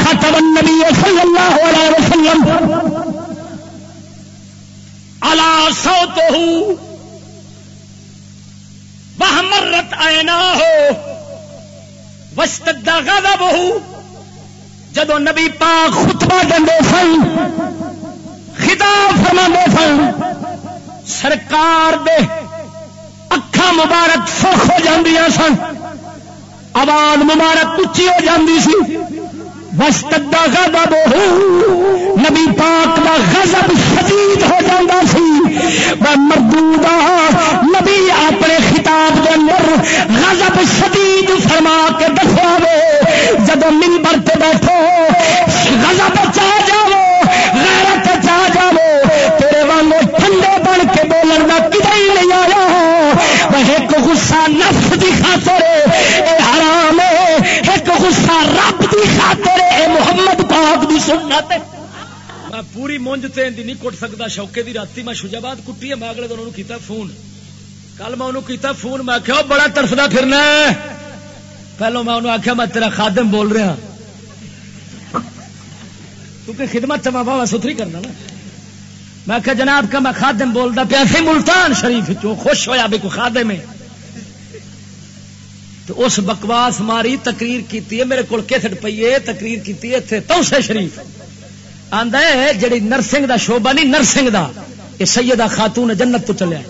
ختم النبی صلی اللہ علیہ وسلم الا سو تو وہ مرت آئے نہ ہو وسطا گادا بہو جدو نبی پاک خطبہ دے سن، خطاب فرما سن، سرکار دے اکھا مبارک سرخ ہو جاندی سن۔ آواز مبارک اچھی ہو جاندی سی۔ وسطا گادا بہو نبی پاک دا غضب شدید ہو جاتا سی۔ مردودا نبی اپنے خطاب کے اندر غضب شدید فرما کے دسیا وے جب ممبر تے بیٹھو، غضب چاہ جاؤ غیرت چاہ جاؤ تیرے وانگو ٹھنڈے بن کے بولن کا کدھر ہی نہیں آیا۔ ایک غصہ نفس دی خاطر اے حرام ہے، ایک غصہ رب دی خاطر اے محمد پاک دی سنت میں پوری مونج تین نہیں کٹ سکتا شوکے دی راتی میں شجاباد کٹی ہے، میں اگلے دن کیتا فون۔ کل میں انہوں کیتا فون، میں آخیا بڑا ترسدا پھرنا ہے۔ پہلو میں انہوں آخیا میں تیرا خادم بول رہا ہاں۔ کیونکہ خدمت میں بابا ستھری کرنا نا۔ میں کہ جناب کا میں خادم بولتا پیا سی ملتان شریف چو خوش ہویا بھی کوئی خادم ہے۔ تو اس بکواس ماری تقریر کی میرے کو کیسٹ پیے تقریر کیتی کی تو سے شریف۔ آندا ہے، جڑی نرسنگ دا شوبا نہیں، نرسنگ دا، یہ سیدہ خاتون جنت تو چلیا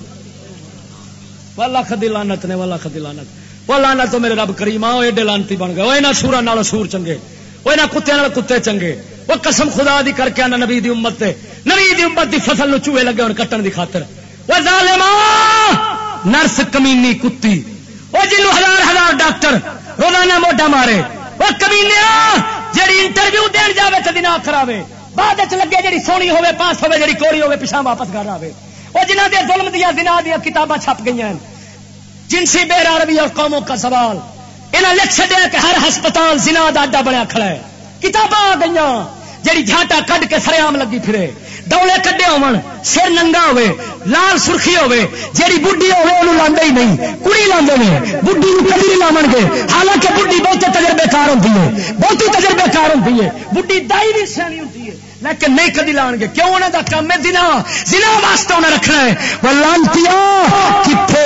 والا خدی لانت نے والا خدی لانت وہ لانا تو میرے رب کریم آؤ ایڈے لانتی بن گئے۔ وہ یہاں سورا نال سور چنگے، وہ یہاں کتے نال کتے چنگے۔ وہ قسم خدا دی کر کے آنا نبی دی امت تے۔ نبی دی امت دی فصل نو چوہے لگے اور کٹن دی خاطر۔ وہ ظالما نرس کمینی کتی۔ وہ جنو ہزار ہزار ڈاکٹر روزانہ موڈا مارے۔ وہ کمینیا جڑی انٹرویو دین جاوے تو دن کراوے بعد چ لگے جی سونی ہوے پاس ہوے جی کوری ہوے پیچھا واپس کر آئے وہ جنہ دے ظلم دیا دنا دیا کتاباں چھپ گئی ہیں۔ جنسی بے روی اور قوموں کا سوال۔ انہیں لکھ چڑیا کہ ہر ہسپتال زنا دا اڈا بنیا کھڑا ہے۔ کتاباں آ گئی جی جھاٹا کڈ کے سریام لگی پھرے۔ ڈولے کڈے ہون، سر ننگا ہوے لال سرخی ہوے جیڑی بڈھی ہوے انہوں لاندے ہی نہیں۔ کڑی لاندے نے بڈھی نو کبھی نہیں لاون گے۔ حالانکہ بڈھی بہت تجربے کار ہوتی ہے، بہت تجربے کار ہوتی ہے۔ بڈھی دائی بھی سیانی ہوتی ہے، لیکن نہیں کدی لان گے۔ کیوں؟ انہوں کام ہے دنا دنا واسطے انہیں رکھنا ہے۔ وہ لانتی کتنے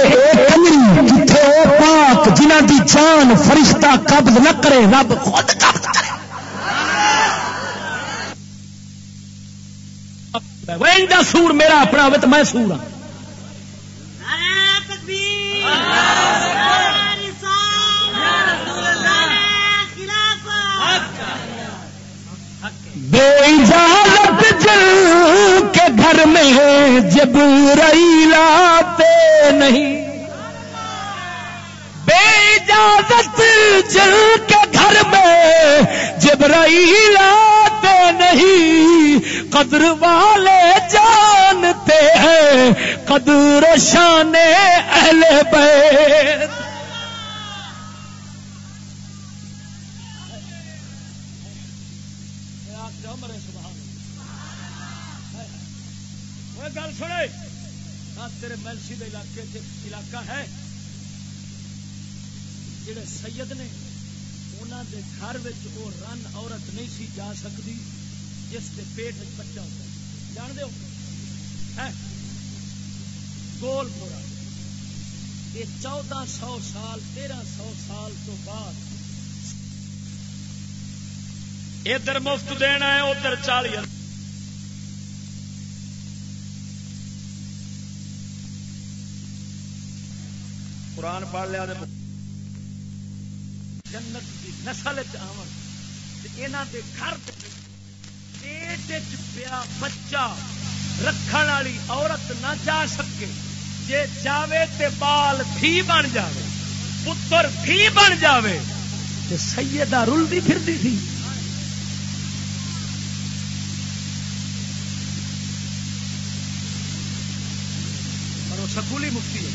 پاک جنہ دی جان فرشتہ قبض نہ کرے، رب خود قبض کرے۔ سور میرا اپنا ہوئے تو میں سور ہوں بے اجازت جل کے گھر میں جب رئی لاتے نہیں۔ بے اجازت جل کے گھر میں جب رئی لاتے نہیں قدر والے جانتے ہیں قدر شان اہل بیت تیرے میلسی دے علاقے علاقہ ہے جڑے سید نے انہوں دے گھر وہ رن عورت نہیں سی جا سکتی، جس کے پیٹ بچہ ہوتا ہے۔ جان دو گول پورا یہ چودہ سو سال، تیرہ سو سال تو بعد۔ ادھر مفت دینا ہے ادھر چالی قرآن پڑھ لیا۔ جنت کی نسل یہاں کے گھر پیا بچہ رکھن والی عورت نہ جا سکے۔ جے جاوے تے بال بھی بن جاوے، پتر بھی بن جاوے، تے سیدہ رلدی پھرتی تھی۔ سکولی مفتی ہے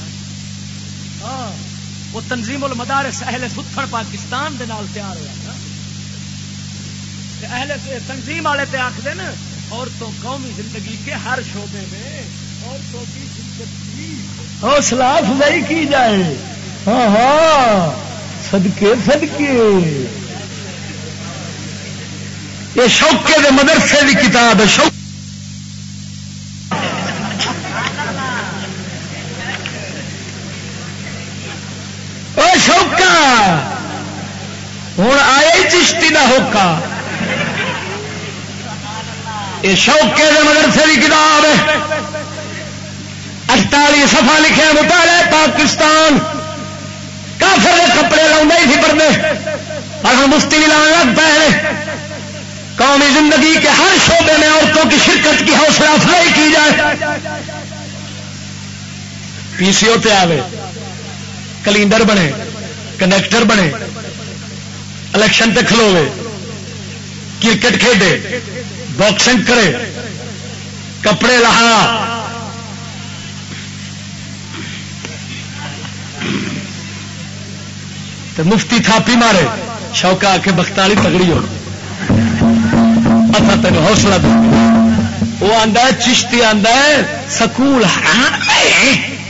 ہاں۔ وہ تنظیم المدارس اہل ستھن پاکستان دے نال تیار ہوا اہل تنظیم والے تے آخر نا، عورتوں قومی زندگی کے ہر شعبے میں عورتوں کی زندگی حوصلہ افزائی کی جائے۔ ہاں ہاں صدقے صدقے۔ یہ شوقے دے مدرسے کی کتاب ہے، شوق ہوکا یہ شوقے دے مدرسے کی کتاب ہے۔ اٹتالی سفا لکھے مطالعہ پاکستان۔ کافر کے کپڑے لا ہی تھی پڑھنے اور ہم ہاں مفتی لان لگ پے قومی زندگی کے ہر شعبے میں عورتوں کی شرکت کی حوصلہ افزائی کی جائے۔ پی سی او تے آوے۔ کلینڈر بنے کنڈکٹر بنے۔ الیکشن تے کھلوے کرکٹ کھیڈے باکسنگ کرے، کپڑے لہا۔ تو مفتی تھاپی مارے شوقا آ کے بختالی تگڑی ہو تین حوصلہ دو۔ وہ آدھا چشتی آدھا سکول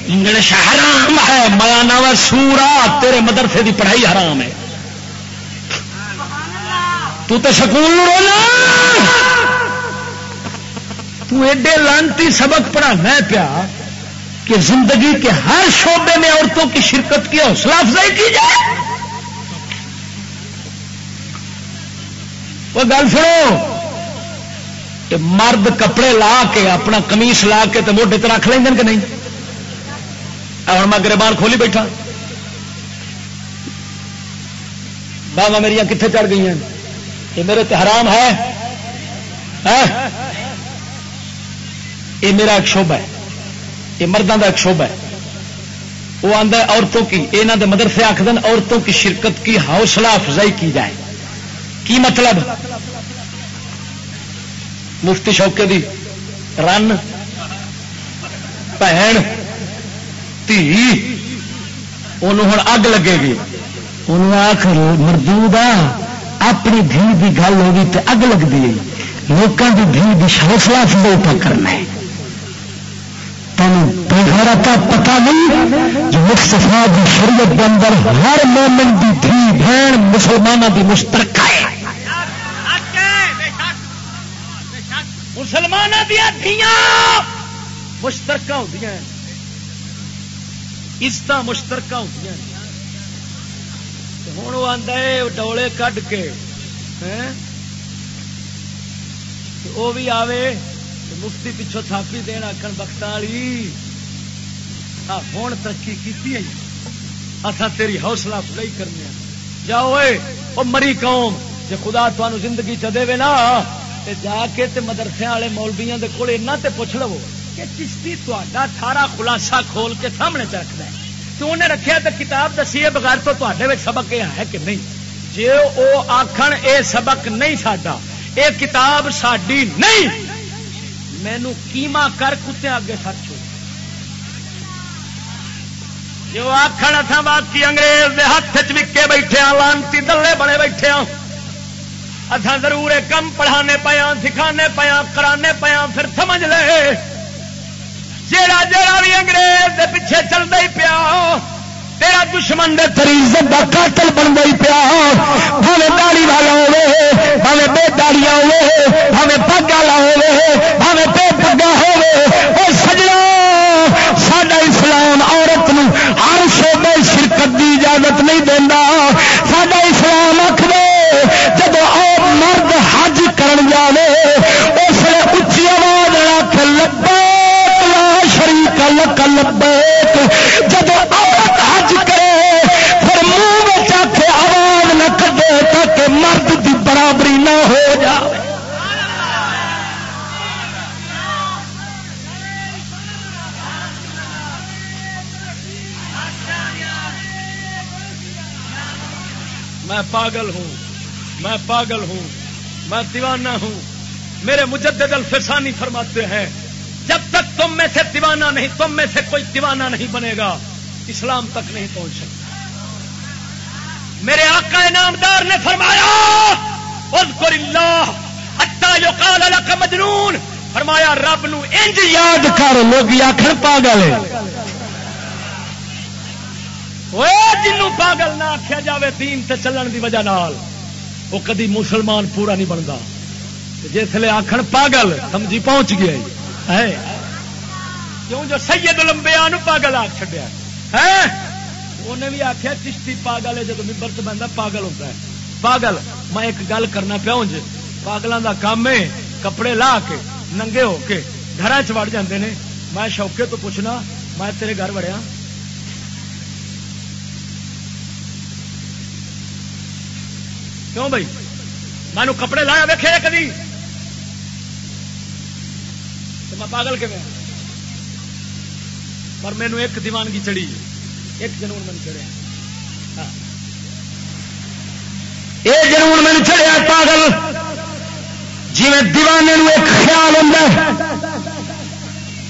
انگلش حرام ہے میاں و سورا، تیرے مدرسے دی پڑھائی حرام ہے۔ تو تے سکول رونا۔ تو ایڈے لانتی سبق پڑھانا پیا کہ زندگی کے ہر شعبے میں عورتوں کی شرکت کی حوصلہ افزائی کی جائے۔ وہ گل سنو مرد کپڑے لا کے اپنا کمیس لا کے تو موڈے رکھ لیں کہ نہیں؟ ہوں میں گربان کھولی بیٹھا۔ بابا میرا کتنے چڑھ گئی ہیں؟ یہ میرے حرام ہے؟ یہ میرا ایک شوبہ ہے۔ یہ مردوں کا ایک شوبہ ہے۔ وہ آتا ہے عورتوں کی یہاں کے مدرسے آخ دن عورتوں کی شرکت کی حوصلہ افزائی کی جائے۔ کی مطلب؟ مفتی شوکے دی رن، بہن، تھی۔ ہوں اگ لگے گی انہوں آخ مردو اپنی دھی کی گل ہوگی تو اگ لگتی ہے۔ لوگوں کی دھی کی حوصلہ افزائی پہ کرنا ہے۔ تین پتا نہیں جو مستفا کی شریعت کے اندر ہر مومن کی دھی بہن مسلمانوں کی مشترکہ ہے۔ مسلمانوں دیا دھیاں مشترکہ ہوتی ہیں۔ عزت مشترکہ ہوتی ہیں۔ ہوں وہ آتا ہے ڈولے کھ کے وہ بھی آوے مفتی پچھوں تھاپی دین آخر بخت والی ہوں ترقی کی اصا تیری حوصلہ افزائی کرنے جاؤ وہ مری قوم جی خدا تمہیں زندگی چ دے نا جا کے تے مدرسے والے مولبیاں کول اینا تے پوچھ لو کہ چشتی تا سارا خلاصہ کھول کے سامنے چ رکھنا ہے تو انہیں رکھیا تو کتاب دسی ہے بغیر تو تے سبق یہ ہے کہ نہیں؟ جی وہ آخر اے سبق نہیں ساڈا، اے کتاب ساڈی نہیں۔ مینو کیما کر کتے اگے سچ ہو جو آخر اتنا باقی انگریز دے ہاتھ چکے بیٹھے لانتی دلے بڑے بیٹھے اتنا ضرور کم پڑھانے پیا سکھانے پیا کرانے پیا پھر سمجھ لے۔ جیڑا جیڑا بھی انگریز دے پیچھے چلتا ہی پیا، تیرا دشمن دے تریزت کا قاتل بن گئی پیا۔ بھاوے داڑی والا ہوے بھاوے بے داڑیاں ہوے بھاوے پگ والا ہوے بھاوے بے پگا ہوے او سجنا، ساڈا اسلام عورت نو ہر شعبے شرکت دی اجازت نہیں دینا ساڈا اسلام آخ دے جب مرد حج کرن جاوے لک لبیک۔ جب عورت حج کرے، پھر منہ کے آواز نہ کدے تاکہ مرد کی برابری نہ ہو جائے میں پاگل ہوں۔ میں پاگل ہوں۔ میں دیوانہ ہوں۔ میرے مجدد الفسانی فرماتے ہیں جب تک تم میں سے دیوانہ نہیں، تم میں سے کوئی دیوانہ نہیں بنے گا، اسلام تک نہیں پہنچ سکتا۔ میرے آقا نامدار نے فرمایا، اذکر اللہ حتی یقال لک مجنون۔ فرمایا، رب نو انج یاد کر لوگ آخر پاگل جنوں پاگل نہ آخیا جائے دین تے چلن دی وجہ نال۔ وہ کدی مسلمان پورا نہیں بنتا جسے آخر پاگل، سمجھی پہنچ گیا کیوں جو سید لمبیا پاگل آخ چڈیا ہے؟ انہیں بھی آخیا چشتی پاگل ہے جب ممبر سے بنتا پاگل ہوتا ہے۔ پاگل میں ایک گل کرنا پیا جی۔ پاگلوں کا کام ہے کپڑے لا کے ننگے ہو کے گھر چڑ جاتے ہیں میں شوقے تو پوچھنا میں تیرے گھر وڑیا۔ کیوں بھائی؟ مینو کپڑے لایا ویکے کدی؟ میں پاگل کے میں پر مینو ایک دیوانگی چڑی ایک جنون من چڑیا یہ ہاں۔ جنون من چڑیا پاگل۔ جی دیوانے ایک خیال ہوں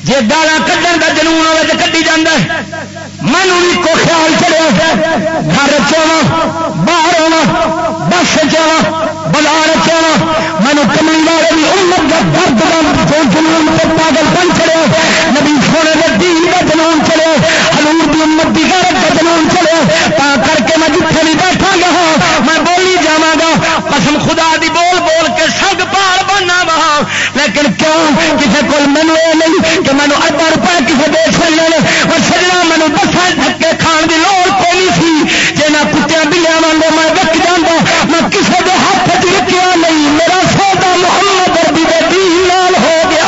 جی گالا کھڈن کا جنون ہوے تو کھی جانا من بھی کو خیال چلے گھر چوا باہر آنا بس چوا بازار چوا مینو کملی والے بھی امت کا درد جو جنون سے پاگل بن چلے۔ نبی سونے کے دین کا جنون چلے۔ ہلور کی امت کی غیرت کا جنون چلے۔ تا کر کے میں جتنے بھی بیٹھا گا ہاں، میں بولی جا قسم خدا دی بول بول کے سگ پار بننا وا۔ لیکن کیوں؟ کسی کو مینو یہ نہیں کہ مینو ادھا روپئے کسی دے چلے اور سجنا مینو دسا دھکے کھان کی لوڑ کوئی سی۔ جی میں کتیا بلیا واگ میں وک جانا میں کسی کے ہاتھ چ نہیں۔ میرا سودا محمد اربی دین لال ہو گیا۔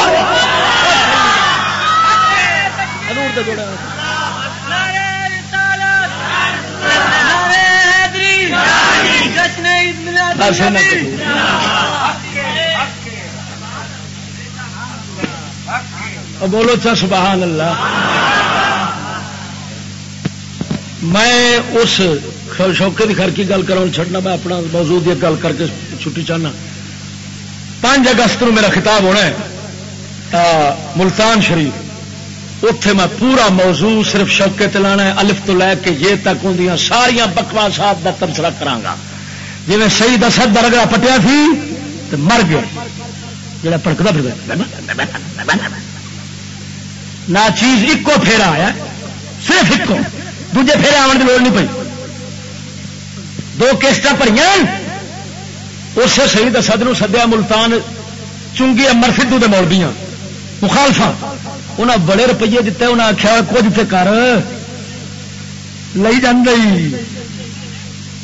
بولو چا سبحان اللہ۔ میں اس شوقے کی خر کی گل کروں چھڑنا میں اپنا موضوع کی گل کر کے چھٹی چاہنا۔ پانچ اگست میرا خطاب ہونا ہے ملتان شریف۔ اتے میں پورا موضوع صرف شوقے تلانا ہے، الف تو لے کے یہ تک ہوں ساریا بکواسات کا تبصرہ کرا جی میں صحیح دسد درگڑا پٹیا سی تو مر گیا۔ جڑا پڑکتا پھر نہ چیز ایکو پھیرا آیا، صرف ایکو دوجے پھیرے آن کی لوڑ نہیں پی دو کیسٹ پڑی اس شہید سد سدیا ملتان چونگی امر سدھو کے مولبیاں مخالفا انہیں بڑے روپیے دیتے انہیں آخیا کچھ تو کر۔ لئی جی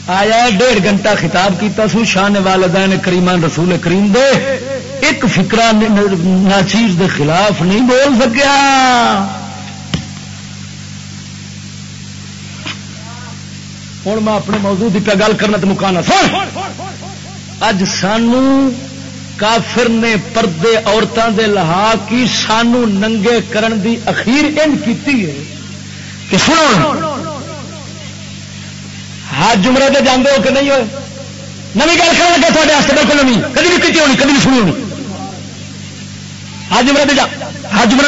آیا ڈیڑھ گھنٹہ خطاب کیتا سو، شان والدین کریمان رسول کریم دے۔ ایک فکرا ناچیز دے خلاف نہیں بول سکیا۔ ہوں میں اپنے موضوع کی گل کرنا تو مکانا. اج سانو کافر نے پردے عورتوں دے لہا کی سانو ننگے کرن دی اخیر ان کی کہ سنو ہاتھ جمرے دے جانے ہو کہ نہیں ہوئے؟ نمی گل کر لگے تے بالکل نمی کدی بھی کی ہونی، کدی بھی سنی ہونی. ہاتھ جمرے دے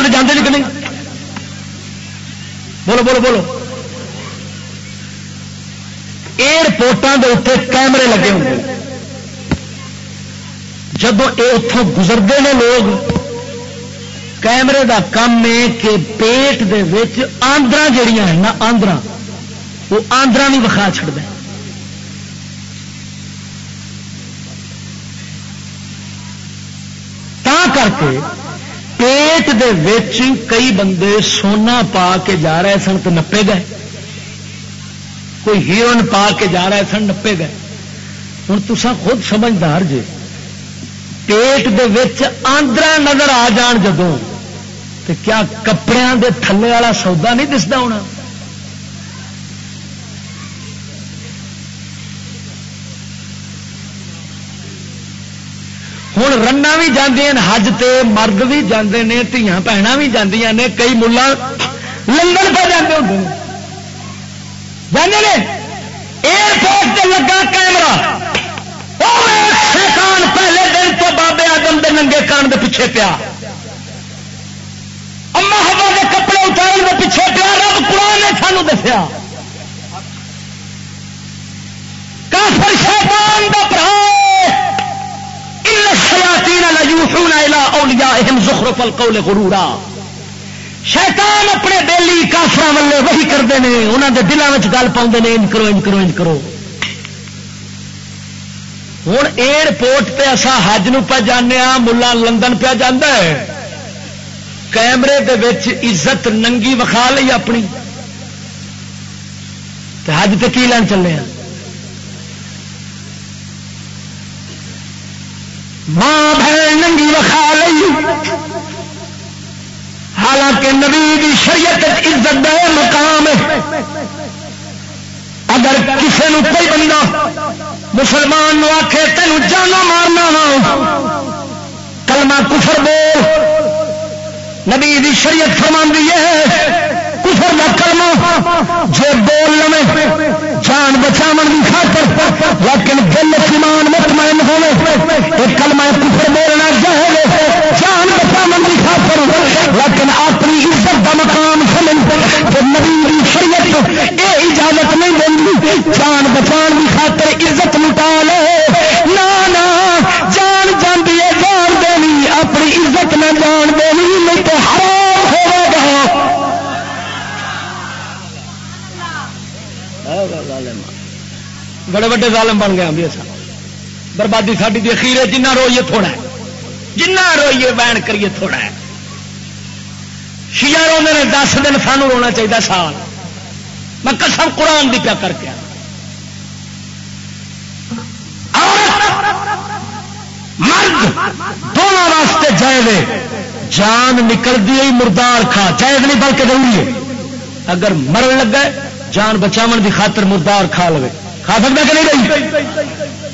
دے جانے کہ نہیں؟ بولو بولو بولو. ایئرپورٹوں کے اتنے کیمرے لگے ہوئے جب یہ اتوں گزرتے ہیں لوگ کیمرے کا کام ہے کہ پیٹ دے وچ آندرا جڑیاں ہیں نا آندرا وہ آندرا نہیں وکھا چڑ دیں کر کے پیٹ دے وچ کئی بندے سونا پا کے جا رہے سن تو نپے گئے کوئی ہیروئن پا کے جا رہے سن نپے گئے۔ ہوں تسا خود سمجھدار جی پیٹ دے آندرا نظر آ جان جدوں تو کیا کپڑے دے تھلے والا سودا نہیں دستا ہونا؟ ہوں رنا بھی حج تے مرد بھی جانے نے دیا بھن بھی جاندیاں نے، کئی ملا لندن پہ جانے ہوتے جانے ایئرپورٹ سے لگا کیمرا شیطان پہلے دن تو بابے آدم دے ننگے کان دے پیچھے پیا۔ اما ہوا کے کپڑے اتارنے دے پیچھے پیا، رب قرآن نے سانو دسیا۔ کافر شیطان دا زخرف القول غرورا۔ شیطان اپنے بیلی کافر والے وہی کرتے ہیں انہوں دے دلوں میں گل پاؤں نے ان کرو ان کرو ان کرو۔ ہوں ایئرپورٹ پہ اصا حج ن پہ جانے ملا لندن پہ جانا ہے۔ کیمرے دے عزت ننگی وکھا لی اپنی۔ حج تے کی لین چلے ہیں ماں بہن ننگی وکھا لی حالانکہ نبی دی شریعت عزت دے مقام اگر کسی نو کوئی بندہ مسلمان نو آخے تین جانا مارنا وا کلمہ کفر بول، نبی دی شریعت فرما ہے کفر کا کلمہ جے بول لو جان بچاو کی خاطر، لیکن دل ایمان مطمئن ہوئے کلمہ کفر بولنا چاہے جان بچاو کی خاطر، لیکن اپنی عزت کا مقام سمجھ تو نبی شریعت یہ اجازت نہیں دیں جان بچان کی خاطر عزت لٹا لے۔ نہ جان جاندی ہے جان دینی، اپنی عزت نہ جان دینی، نہیں تو حرام ہوگا بڑے بڑے ظالم بن گئے ہم بربادی ساری دی اخیر جنہ روئیے تھوڑا ہے۔ جنہ روئیے بین کریے تھوڑا ہے۔ شیا رونے نے دس دن سانو رونا چاہیے سال۔ میں قسم قرآن دی پیا کر کے مرد دونوں واسطے جائے جان نکلتی ہوئی مردار کھا، جائز نہیں بلکہ ضروری ہے۔ اگر مرن لگا جان بچاو دی خاطر مردار کھا لو کھا سکتا کہ نہیں رہی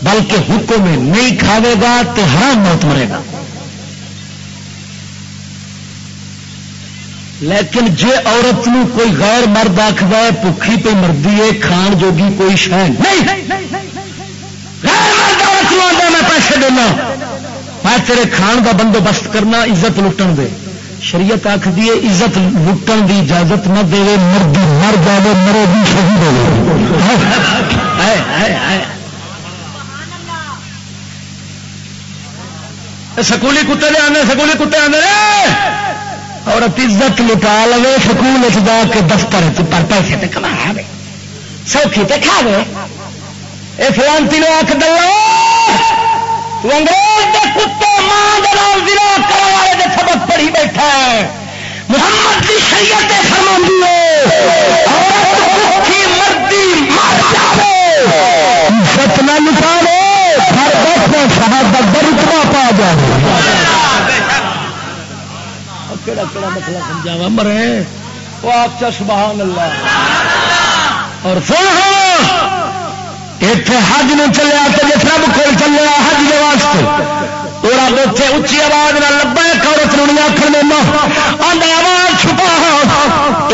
بلکہ حکم نہیں کھاوے گا تو حرام موت مرے گا۔ لیکن جے عورت نو کوئی غیر مرد آخر ہے پہ مردی ہے، کھان جوگی کوئی شہ نہیں۔ میں پیسے دینا۔ میں تیرے کھان کا بندوبست کرنا، عزت لٹن دے۔ شریعت آخ دی عزت لٹن دی اجازت نہ دے مرد مر جائے مرے بھی شہید ہو سکولی کتے دے آنے سکولی کتے آنے اور عزت لٹا لو سکول جا کے دفتر پر پیسے تے کما سوکھی تے کھا گئے یہ فلانتی نے آخ دلو انگریز دے کتے ماں ضرور کرنے والے سبق پڑھی بیٹھا ہے. محمد کی شریعت فرماندی مردی مر جاوے. عزت نہ نکالے ہر دس شہادت رتبا پا جائے۔ کہڑا کہڑا مسئلہ سمجھاوا مرے۔ وہ آپ چا سبحان اللہ۔ اور سن اتنے حج نو چلیا تو جس رب کو چلیا، حج کے واسطے۔ اور اب اتنے اچھی آواز نہ لبا عورت نہیں آخر دینا۔ آدھا آواز چھپا۔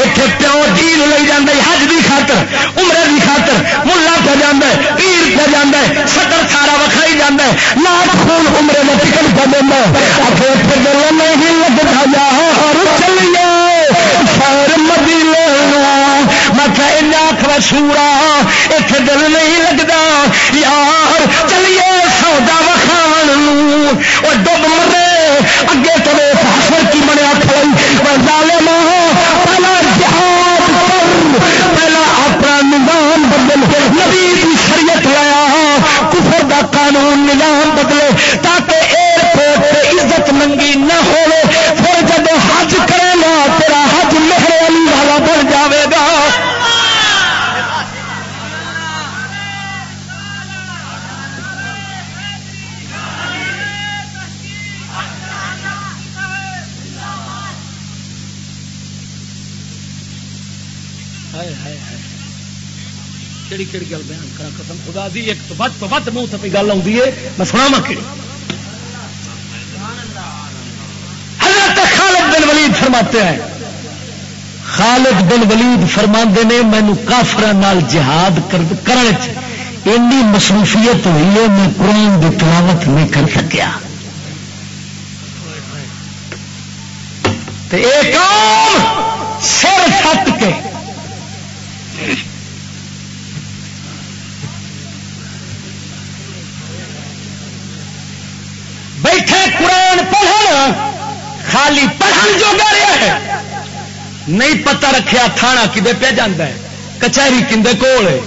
اتنے پیو جی لے جانا حج کی خاطر، عمرے کی خاطر، ملا پہ جانا پیر پہ جانا سدر سارا وکھائی جانا نہ خون عمرے میں ٹکٹ پہ دینا۔ اتنے دل نہیں لگتا جا چلیے شہر مدینے میں آخر سورا اتنے دل نہیں لگتا یار، چلیے، سودا وکھان اور ڈب مرے اگے تو حاصل کی بنیا کھڑی ظالم پہلا جہاد کر پہلا اپنا نظام بدل نبی کی شریعت لایا، کفر دا قانون نظام بدلے، تاکہ ایئرپورٹ پہ عزت منگی نہ ہوئے، پھر جب حج کر کہڑی کہڑی گل بیان کرا قسم خدا دی، ایک تو بد تو بد منہ تپی گل آتی ہے، میں سنا کہڑی حضرت خالد بن ولید فرماتے ہیں، خالد بن ولید فرما نے مینو کافر جہاد کرنے مصروفیت ہوئی ہے، میں قرآن کی تلاوت نہیں کر سکیا۔ ایک سر سٹ کے خالی پڑھن جو گا رہا ہے۔ نہیں پتہ رکھیا تھانا کدے پہ جانا ہے۔ کچہری کدے کول ہے۔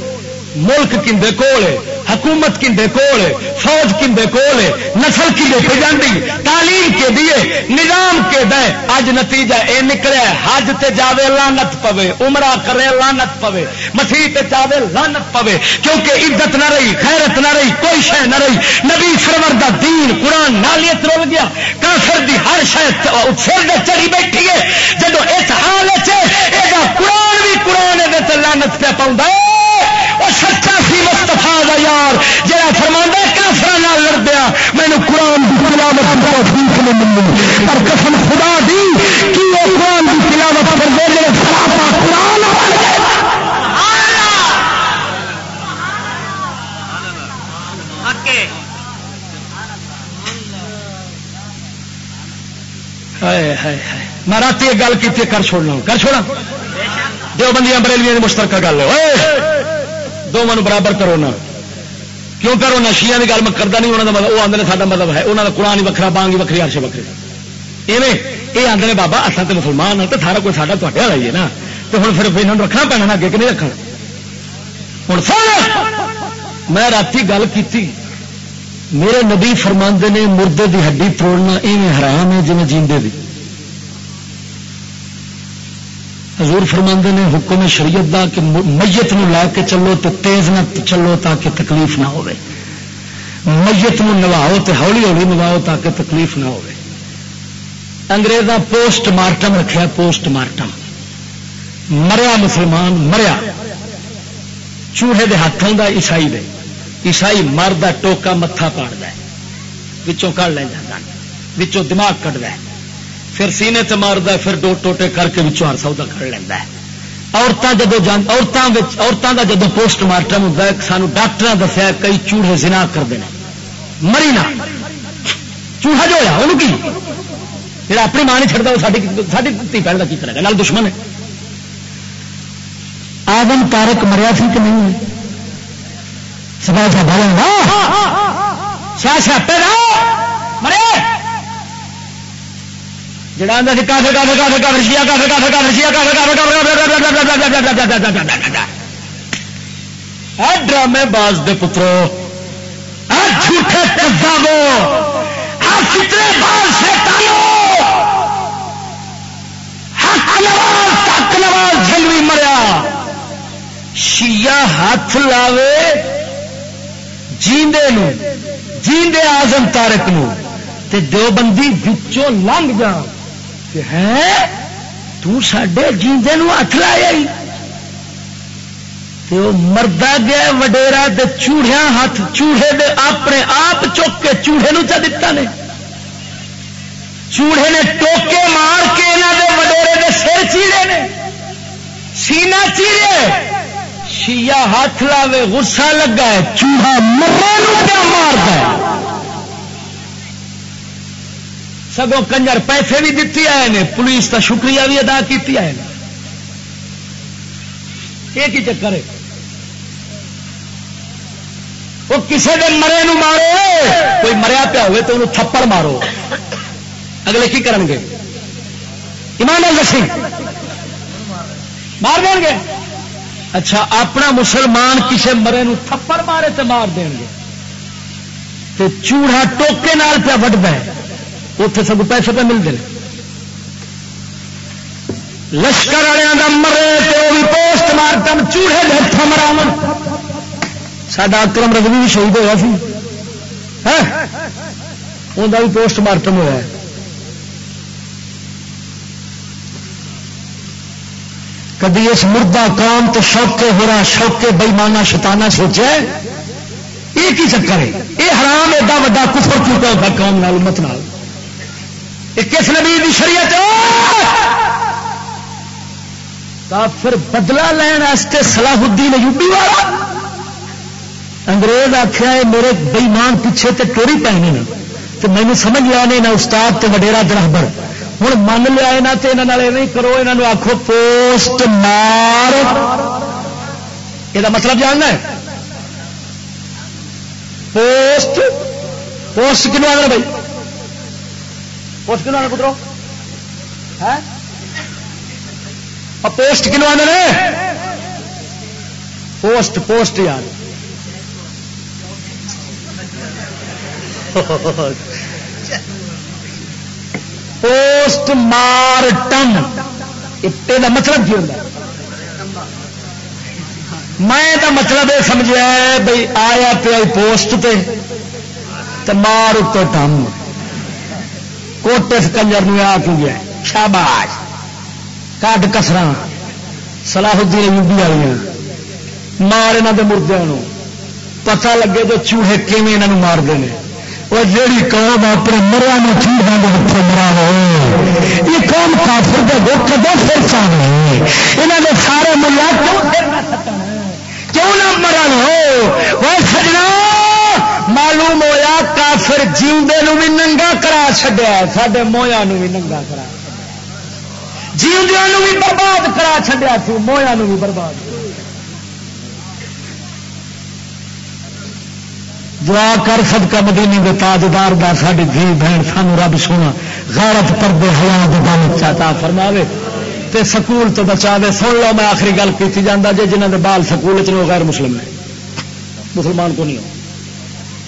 ملک کندے کول ہے۔ حکومت کندے کول، فوج کندے کول، نسل کندے پہ جاندی، تعلیم کے دیے نظام کے دے۔ اج نتیجہ اے نکلے، حج تے جاوے لانت پوے، عمرہ کرے لانت پوے، مسیح تے جاوے لانت پوے۔ کیونکہ عزت نہ رہی، خیرت نہ رہی، کوئی شے نہ رہی۔ نبی سرور دا دین، قرآن نالیت رول گیا۔ کافر دی ہر شے سر دے چڑی بیٹھی ہے۔ جدو اس حال قرآن بھی قرآن لانت پہ پاؤں وہ سچا سی مستفا کا یار جہاں فرما کافر نہ لڑدیا۔ مینو قرآن کی تلاوت توفیق نہیں ملی۔ پر قسم خدا دی کہ وہ قرآن کی تلاوت کر دے جی سراپا قرآن میں رات گل کی کر چھوڑنا کر چھوڑا۔ دو بندیاں بریلیاں مشترکہ گل ہے۔ دونوں برابر کرو نا کیوں کرو نا شیا کی گل میں کرتا نہیں انہوں کا مطلب وہ آدھے ساڈا مطلب ہے انہوں کا قرآن ہی وکرا بانگ وکری عرش وکری ایویں یہ آدھے نے بابا اصل تو مسلمان ہوں تو سارا کوئی ساڈا تے والا ہی ہے نا تو ہوں پھر یہاں رکھنا پینا اگے کہ نہیں رکھنا ہوں میں رات گل کی میرے نبی فرماندے نے مردے دی ہڈی توڑنا ایویں حرام ہے جی جیندے دی حضور فرماندے نے حکم شریعت دا کہ میت نو لے کے چلو تو تیز نہ چلو تاکہ تکلیف نہ ہوئے۔ میت نو نواؤ تو ہولی ہولی نواؤ تاکہ تکلیف نہ ہوئے۔ انگریزاں پوسٹ مارٹم رکھا پوسٹ مارٹم مریا مسلمان، مریا۔ چوہے دے ہاتھوں دا، عیسائی دے۔ عیسائی مرد ٹوکا متھا پاڑتا ہے۔ وچوں کڑ لینا دماغ کٹ ہے۔ پھر سینے تے مارد پھر دو ٹوٹے کر کے ہر سودا کر لینا ہے۔ عورتیں جدو عورتوں کا جدو پوسٹ مارٹم ہوتا ہے، سانو ڈاکٹر دسیا کئی چوڑے زنا کرتے ہیں مری نہ۔ چوہا جو ہوا وہ کی؟ جا اپنی ماں نہیں چڑھتا وہ ساری دھی بہن کا کی کرے گا؟ نال دشمن ہے۔ آدم تارک مریا سی کہ نہیں؟ سب سا مریا جڑا کافی کافی کافی کافی رشیا کافی کافی کافی رشیا کافی ڈرامے باز دے پترو جھوٹے کزاو کتنے باز شیطانو حق نواز تک نواز جلوی مریا شیعہ ہاتھ لاوے جیندے نو جیندے آزم تارک نو تے دیوبندی بچوں لنگ جان ہے تے جیندے ہاتھ لایا مردہ گیا وڈیرا دے چوڑیا ہاتھ چوڑے دے اپنے آپ چک کے چوڑے نو چا دیتا نے۔ چوڑے نے ٹوکے مار کے یہاں دے وڈیرے دے سر چیڑے نے۔ سینا چیڑے۔ شیا ہاتھ لاوے، غصہ لگا ہے، چوڑا مرے مارتا سگوں کنجر پیسے بھی دیتی آئے نے، پولیس کا شکریہ بھی ادا کی آئے یہ چکر ہے؟ وہ کسی دن مرے نو مارو، کوئی مریا پیا ہوئے تو انہوں تھپڑ مارو۔ اگلے کی کرن گے؟ ایمان دسی۔ مار دیں گے؟ اچھا اپنا مسلمان کسی مرے نو تھپڑ مارے تو مار دیں گے۔ تو چوڑا ٹوکے نال پیا وڈ ہے۔ اتے سب پیسے پہ ملتے ہیں لشکر والوں مرے تو بھی پوسٹ مارٹم چوڑے ہاتھ مراو سڈا اکرم رضوی بھی شہید ہوا سی۔ انہیں بھی پوسٹ مارٹم ہوا کدی اس مردہ کام تو شوقے ہو رہا شوقے بےمانہ شتانہ سوچے؟ یہ کی چکر ہے؟ یہ حرام ایڈا وا کفر چکا ہوگا قوم نال، امت نال۔ کس نبی کی شریعت کافر بدلا لین واسطے صلاح الدین ایوبی والا۔ انگریز آخیا میرے بےمان پیچھے تے ٹوری پہنی نا۔ تو مینو سمجھ لیا نہیں نہ استاد تے وڈیرا درابر ہوں من لیا یہاں تو یہاں کرو یہاں آخو پوسٹ مار۔ یہ مطلب جاننا ہے؟ پوسٹ؟ پوسٹ کنو آدھے بھائی؟ پوسٹ کنو آدھے پترو؟ پوسٹ کنو آدھے پوسٹ پوسٹ یار۔ پوسٹ مارٹم یہ مطلب کی ہوتا میں مطلب یہ سمجھا بھائی آیا پیا پوسٹ پہ تو مار اتو ٹم کوٹے کنجر آ کے گیا؟ شاباش کٹ کسر سلاح الدین یوبی والی مار یہاں کے مردوں پتا لگے تو چوہے کیون یہاں مارتے ہیں وہ جیڑی قوم اپنے مریا میں چیزوں کے ہاتھوں مرا ہو یہ قوم کافر کے دکھ کدو پھر چاہے یہاں کے سارے ملا کیوں نہ مرن ہو؟ وہ سجنا معلوم ہوا کافر جیوندے بھی ننگا کرا چڈیا سڈے مویا بھی ننگا کرا جیوندیا بھی برباد کرا چڈیا تو مویا بھی برباد دعا کر سب کا مدینی کے تاجدار دا ساری دھی بہن سان رب سونا غیرت پردے ہلا دان چاہتا فرماوے۔ تے سکول تو بچا دے سن لو میں آخری گل کی جانا جی جنہ کے بال سکول چ غیر مسلم نے۔ مسلمان کو نہیں ہو۔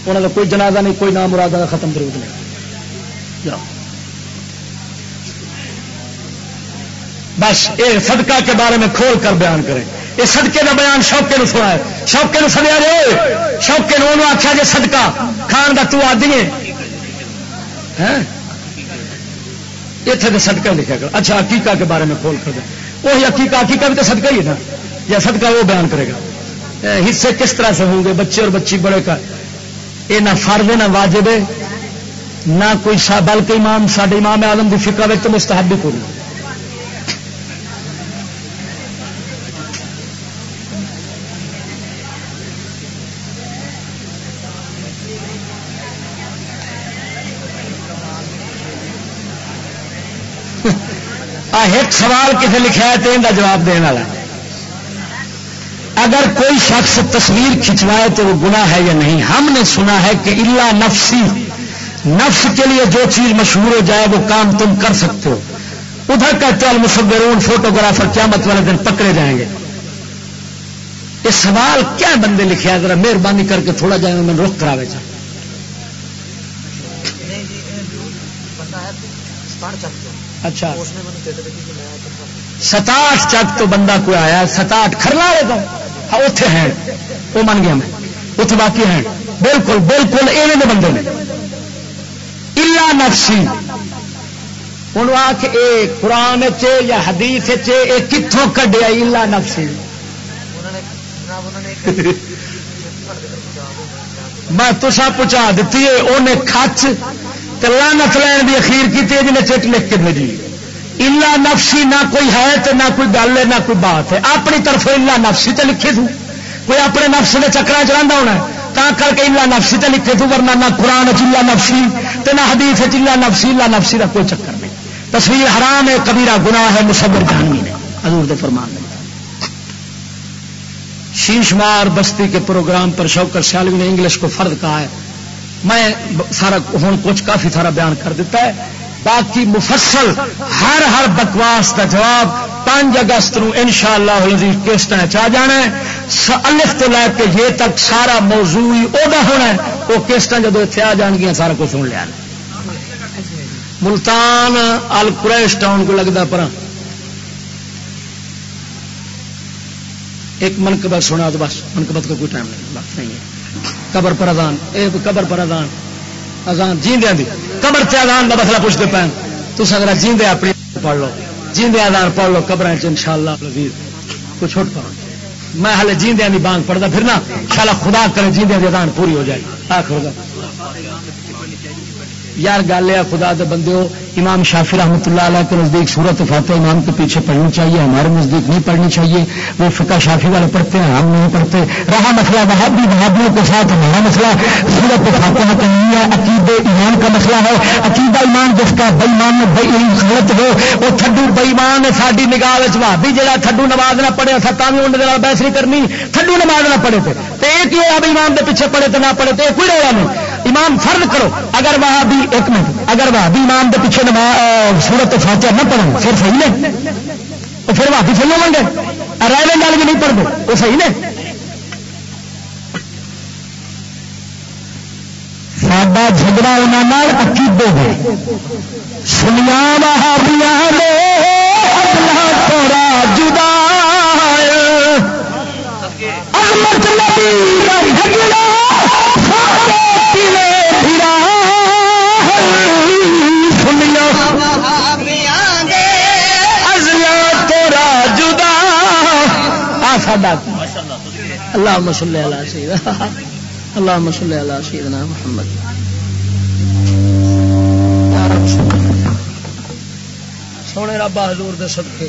انہوں کا کوئی جنازہ نہیں، کوئی نام مراد کا ختم ضرورت نہیں۔ بس یہ صدقہ کے بارے میں کھول کر بیان کریں۔ یہ سدکے کا بیان شوقے سنا ہے شوقے سدیا جائے۔ شوقے انہوں آخیا جی سدکا کھان کا تو آدھی اتنے ہاں؟ تو سدکا لکھا کر اچھا عقیقہ کے بارے میں کھول کر دیں وہی عقیقہ عقیقہ بھی تو سدکا ہی ہے نا۔ یا سدکا وہ بیان کرے گا۔ حصے کس طرح سے ہوں گے؟ بچے اور بچی بڑے کا یہ نہ فرد نہ واجب نہ کوئی بلکہ امام ساڈے امام آدم کی فکر تو مستحب بھی کوئی ایک سوال کسی لکھا ہے تو ان کا جواب دینے والا اگر کوئی شخص تصویر کھنچوائے تو وہ گناہ ہے یا نہیں؟ ہم نے سنا ہے کہ اللہ نفسی، نفس کے لیے جو چیز مشہور ہو جائے وہ کام تم کر سکتے ہو۔ ادھر کا چل مصورون فوٹوگرافر قیامت والے دن پکڑے جائیں گے۔ یہ سوال کیا بندے لکھے ذرا مہربانی کر کے تھوڑا جائیں میں رخ کرا چاہ اچھا۔ ستاٹ چک تو بندہ کوئی آیا ستاٹ کھرلا لے ہاں، اتے ہیں۔ وہ من گیا میں۔ اتنے باقی ہیں۔ بالکل بالکل ایویں بندے نے۔ الا نفسی۔ ہوں آ کے قرآن چے یا حدیث چے اے کتوں کڈیا الا نفسی؟ میں تسا پہنچا دیتی ہے انہیں کچ لانت لین بھی اخیر کی جنہیں چٹ لکھ کے بھیجی۔ الا نفسی نہ کوئی ہے تو نہ کوئی گل ہے نہ کوئی بات ہے۔ اپنی طرف الا نفسی تو لکھے تھو۔ کوئی اپنے نفس کے چکر چلا ہونا تا کر کے الا نفسی تو لکھے تھو، ورنہ نہ قرآن چلا نفسی تو نہ حدیث چلا نفسی، الا نفسی کا کوئی چکر نہیں۔ تصویر حرام ہے، کبیرہ گناہ ہے، مصبر جہانی نے حضور دے فرمان نے شیش مار بستی کے پروگرام پر شوکر سیالوی نے انگلش کو فرد کہا ہے۔ میں سارا، ہوں کچھ کافی سارا بیان کر دیتا ہے۔ باقی مفصل ہر ہر بکواس کا جواب پانچ اگست نو ان شاء اللہ کسٹ چاہ جانا ہے۔ الف تو لے کے یہ تک سارا موضوع ادا ہونا ہے۔ وہ کسٹ جب اتنے آ جان گیا سارا کچھ سن لیا۔ ملتان ال قریش ٹاؤن کو لگتا پر ایک منقبت سنا تو بس منقبت کا کوئی ٹائم نہیں، بس نہیں ہے۔ قبر پر ایک قبر پر ازان جیندیا دی۔ قبر سے ازان کا مسئلہ پوچھتے پہ تو اگر جیندے اپنی پڑھ لو۔ جیندے ازان پڑھ لو قبر ان شاء اللہ کچھ چھوٹ پاؤ میں ہلے جیندیاں دی بانگ پڑھتا پھرنا۔ شالا خدا کرے جیندیاں دی ادان پوری ہو جائے۔ آخر ہوگا یار گل ہے، خدا دے بندے امام شافی رحمۃ اللہ علیہ کے نزدیک صورت فاتح امام کے پیچھے پڑھنی چاہیے، ہمارے نزدیک نہیں پڑھنی چاہیے۔ وہ فقہ شافی والے پڑھتے ہیں، ہم نہیں پڑھتے۔ رہا مسئلہ وہابی، وہابیوں کے ساتھ ہمارا مسئلہ۔ صورت فاتح کا نہیں ہے عقید ایمان کا مسئلہ ہے۔ عقیدہ ایمان جس کا بےمان غلط ہو وہ تھڈو بےمان ہے ساری نگاہ بھابی جہاں تھڈو نماز نہ پڑھے اصل تھی انہیں بحث نہیں کرنی۔ تھڈو نماز نہ پڑھے تھے ایک ہی اب ایمان کے پیچھے پڑے تو نہ پڑے تو کوئی رولا نہیں۔ ایمان فرض کرو۔ اگر وہاں بھی ایک منٹ، اگر وہاں بھی ایمان کے پیچھے سورت فاتحہ نہ پڑھو، پھر صحیح نے تو پھر وہاں بھی صحیح ہو گے۔ رائے گل بھی نہیں پڑھتے وہ صحیح نے سڈا جھگڑا انہوں عقیدے دے سنیا بہابیاں تھوڑا جدا جھگڑا اللہ مسلح اللہ شہید اللہ مسلح اللہ شہید نام محمد۔ سونے رب حضور دے صدقے۔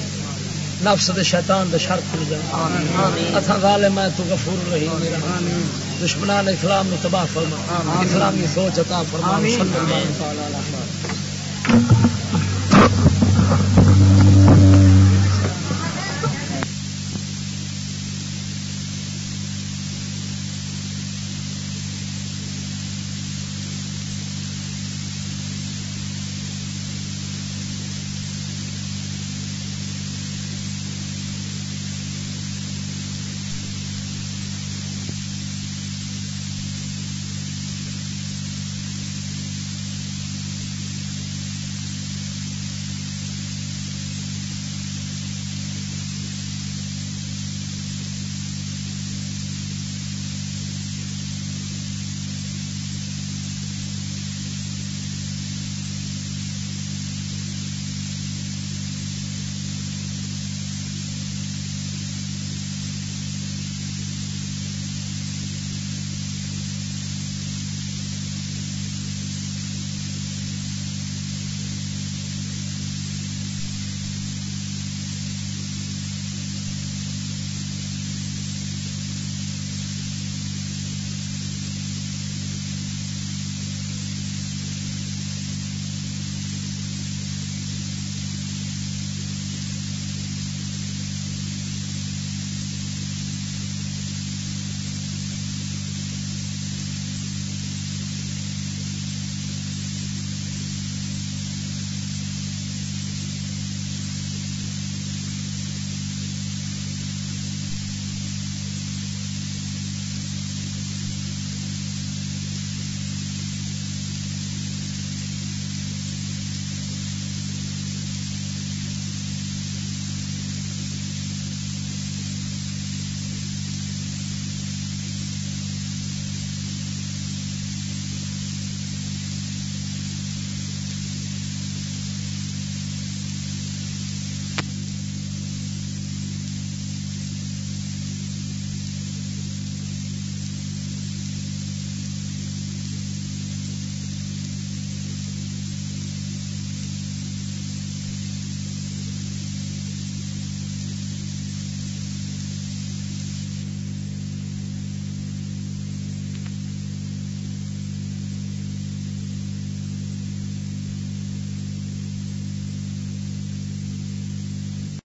نفس دے شیطان دے شرط مل جائے اتھا غالب میں تو غفور رہی میرا دشمنان اسلام میں تباہ فرما اسلامی سوچ عطا فرما۔ صلی اللہ علیہ وسلم۔